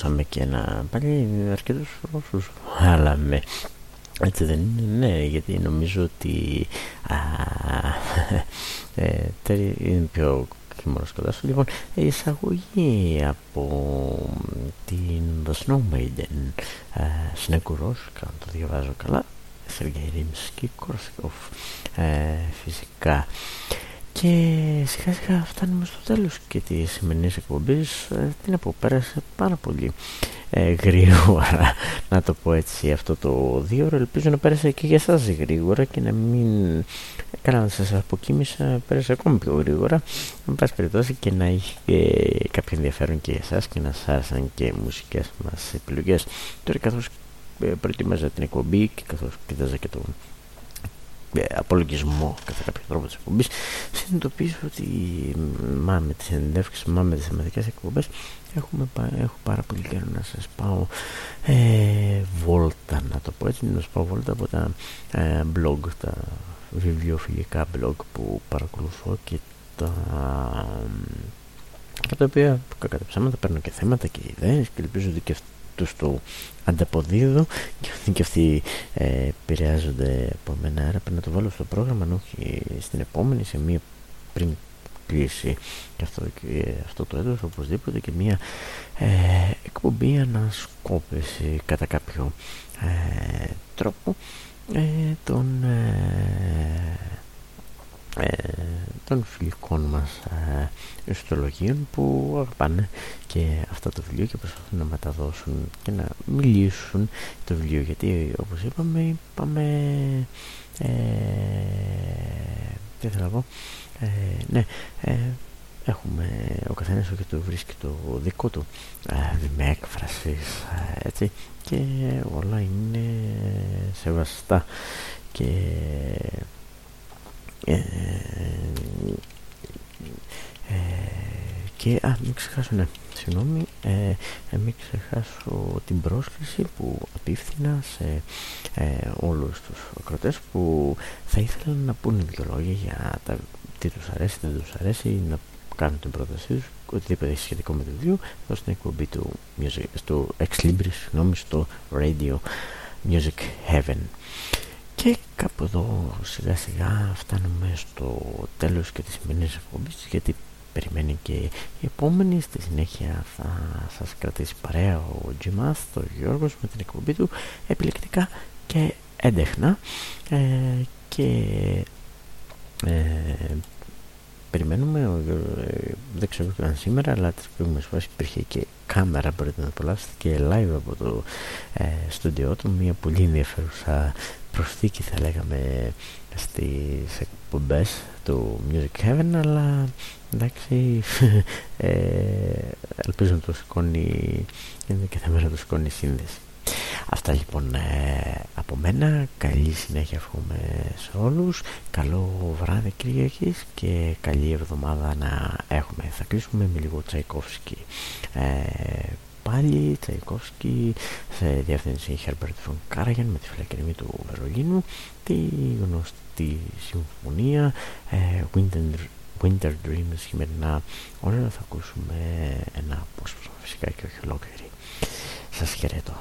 ακούσαμε και ένα πάλι αρκετούς Ρώσους αλλά με έτσι δεν είναι, ναι, γιατί νομίζω ότι α, ε, είναι πιο χειμώνας κοντά σου. Λοιπόν, η εισαγωγή από την The Snow Maiden, ε, Σνέκουρος, αν το διαβάζω καλά, Σεργέη Ρίμσκι, Κορσικόφ, ε, φυσικά. Και σιγά σιγά φτάνουμε στο τέλος και της σημερινής εκπομπής ε, την που πέρασε πάρα πολύ ε, γρήγορα να το πω έτσι αυτό το δύο ώρο. Ελπίζω να πέρασε και για εσάς γρήγορα και να μην καλά να σας αποκοίμησα πέρασε ακόμη πιο γρήγορα. Με πάση περιπτώσει και να έχει κάποιο ενδιαφέρον και για εσάς και να σας άρεσαν και μουσικές μας επιλογές. Τώρα καθώς ε, προετοίμαζα την εκπομπή και καθώς κοιτάζα και το ε, απολογισμό κατά κάποιο τρόπο της εκπομπής. Συνειδητοποιήσω ότι μα με τις συνεντεύξεις, μα με τις θεματικές εκπομπές έχουμε, έχω πάρα πολύ καιρό να σας πάω ε, βόλτα να το πω έτσι να σας πάω βόλτα από τα ε, blog τα βιβλιοφιλικά blog που παρακολουθώ και τα και τα οποία κατά ψέματα παίρνω και θέματα και ιδέες και ελπίζω ότι και τους το ανταποδίδω και αυτοί ε, επηρεάζονται από μένα. Άρα πρέπει να το βάλω στο πρόγραμμα αν όχι στην επόμενη σε μία πριν κλείσει και αυτό, και αυτό το έτος οπωσδήποτε και μία ε, εκπομπή ανασκόπηση κατά κάποιο ε, τρόπο ε, των ε, ε, των φιλικών μας ε, ιστολογίων που αγαπάνε και αυτά το βιβλίο και προσπαθούν να μεταδώσουν και να μιλήσουν το βιβλίο. Γιατί όπως είπαμε είπαμε ε, τι θέλω να πω ε, ναι ε, έχουμε ο καθένας και το βρίσκει το δικό του ε, με έκφρασης ε, έτσι και όλα είναι σεβαστά και ε, ε, και α, μην ξεχάσω, ναι, συγγνώμη, ε, ε, μην ξεχάσω την πρόσκληση που απίφθηνα σε ε, όλους τους ακροτές που θα ήθελαν να πούνε δυο λόγια για τα, τι τους αρέσει, δεν τους αρέσει, να κάνουν την πρότασή τους, οτιδήποτε έχει σχετικό με το βιβλίο, εδώ στην εκπομπή του, music, στο Ex Libris, συγγνώμη, στο Radio Music Heaven. Και κάπου εδώ σιγά σιγά φτάνουμε στο τέλος και της σημερινής εκπομπής γιατί περιμένει και η επόμενη. Στη συνέχεια θα σας κρατήσει παρέα ο Τζιμάς, ο Γιώργος με την εκπομπή του επιλεκτικά και έντεχνα. Ε, και ε, περιμένουμε ε, δεν ξέρω αν σήμερα αλλά τις προηγούμενες φορές υπήρχε και κάμερα μπορείτε να απολαύσετε και live από το ε, στούντιό του. Μια πολύ ενδιαφέρουσα προσθήκη θα λέγαμε στις εκπομπές του Music Heaven αλλά εντάξει (laughs) ε, ελπίζω να το σηκώνει είναι και θέμα να το σηκώνει η σύνδεση. Αυτά λοιπόν ε, από μένα. Καλή συνέχεια εύχομαι σε όλους. Καλό βράδυ Κυριακής Και καλή εβδομάδα να έχουμε. Θα κλείσουμε με λίγο Τσαϊκόφσκι. Ε, Πάλι Τσαϊκόφσκι Σε διεύθυνση Herbert von Karajan Με τη φυλακή του Βερολίνου Τη γνωστή συμφωνία ε, Winter, Winter Dreams Χειμερινά όλα θα ακούσουμε ένα απόσπασμα φυσικά και όχι ολόκληρη. Σας χαιρετώ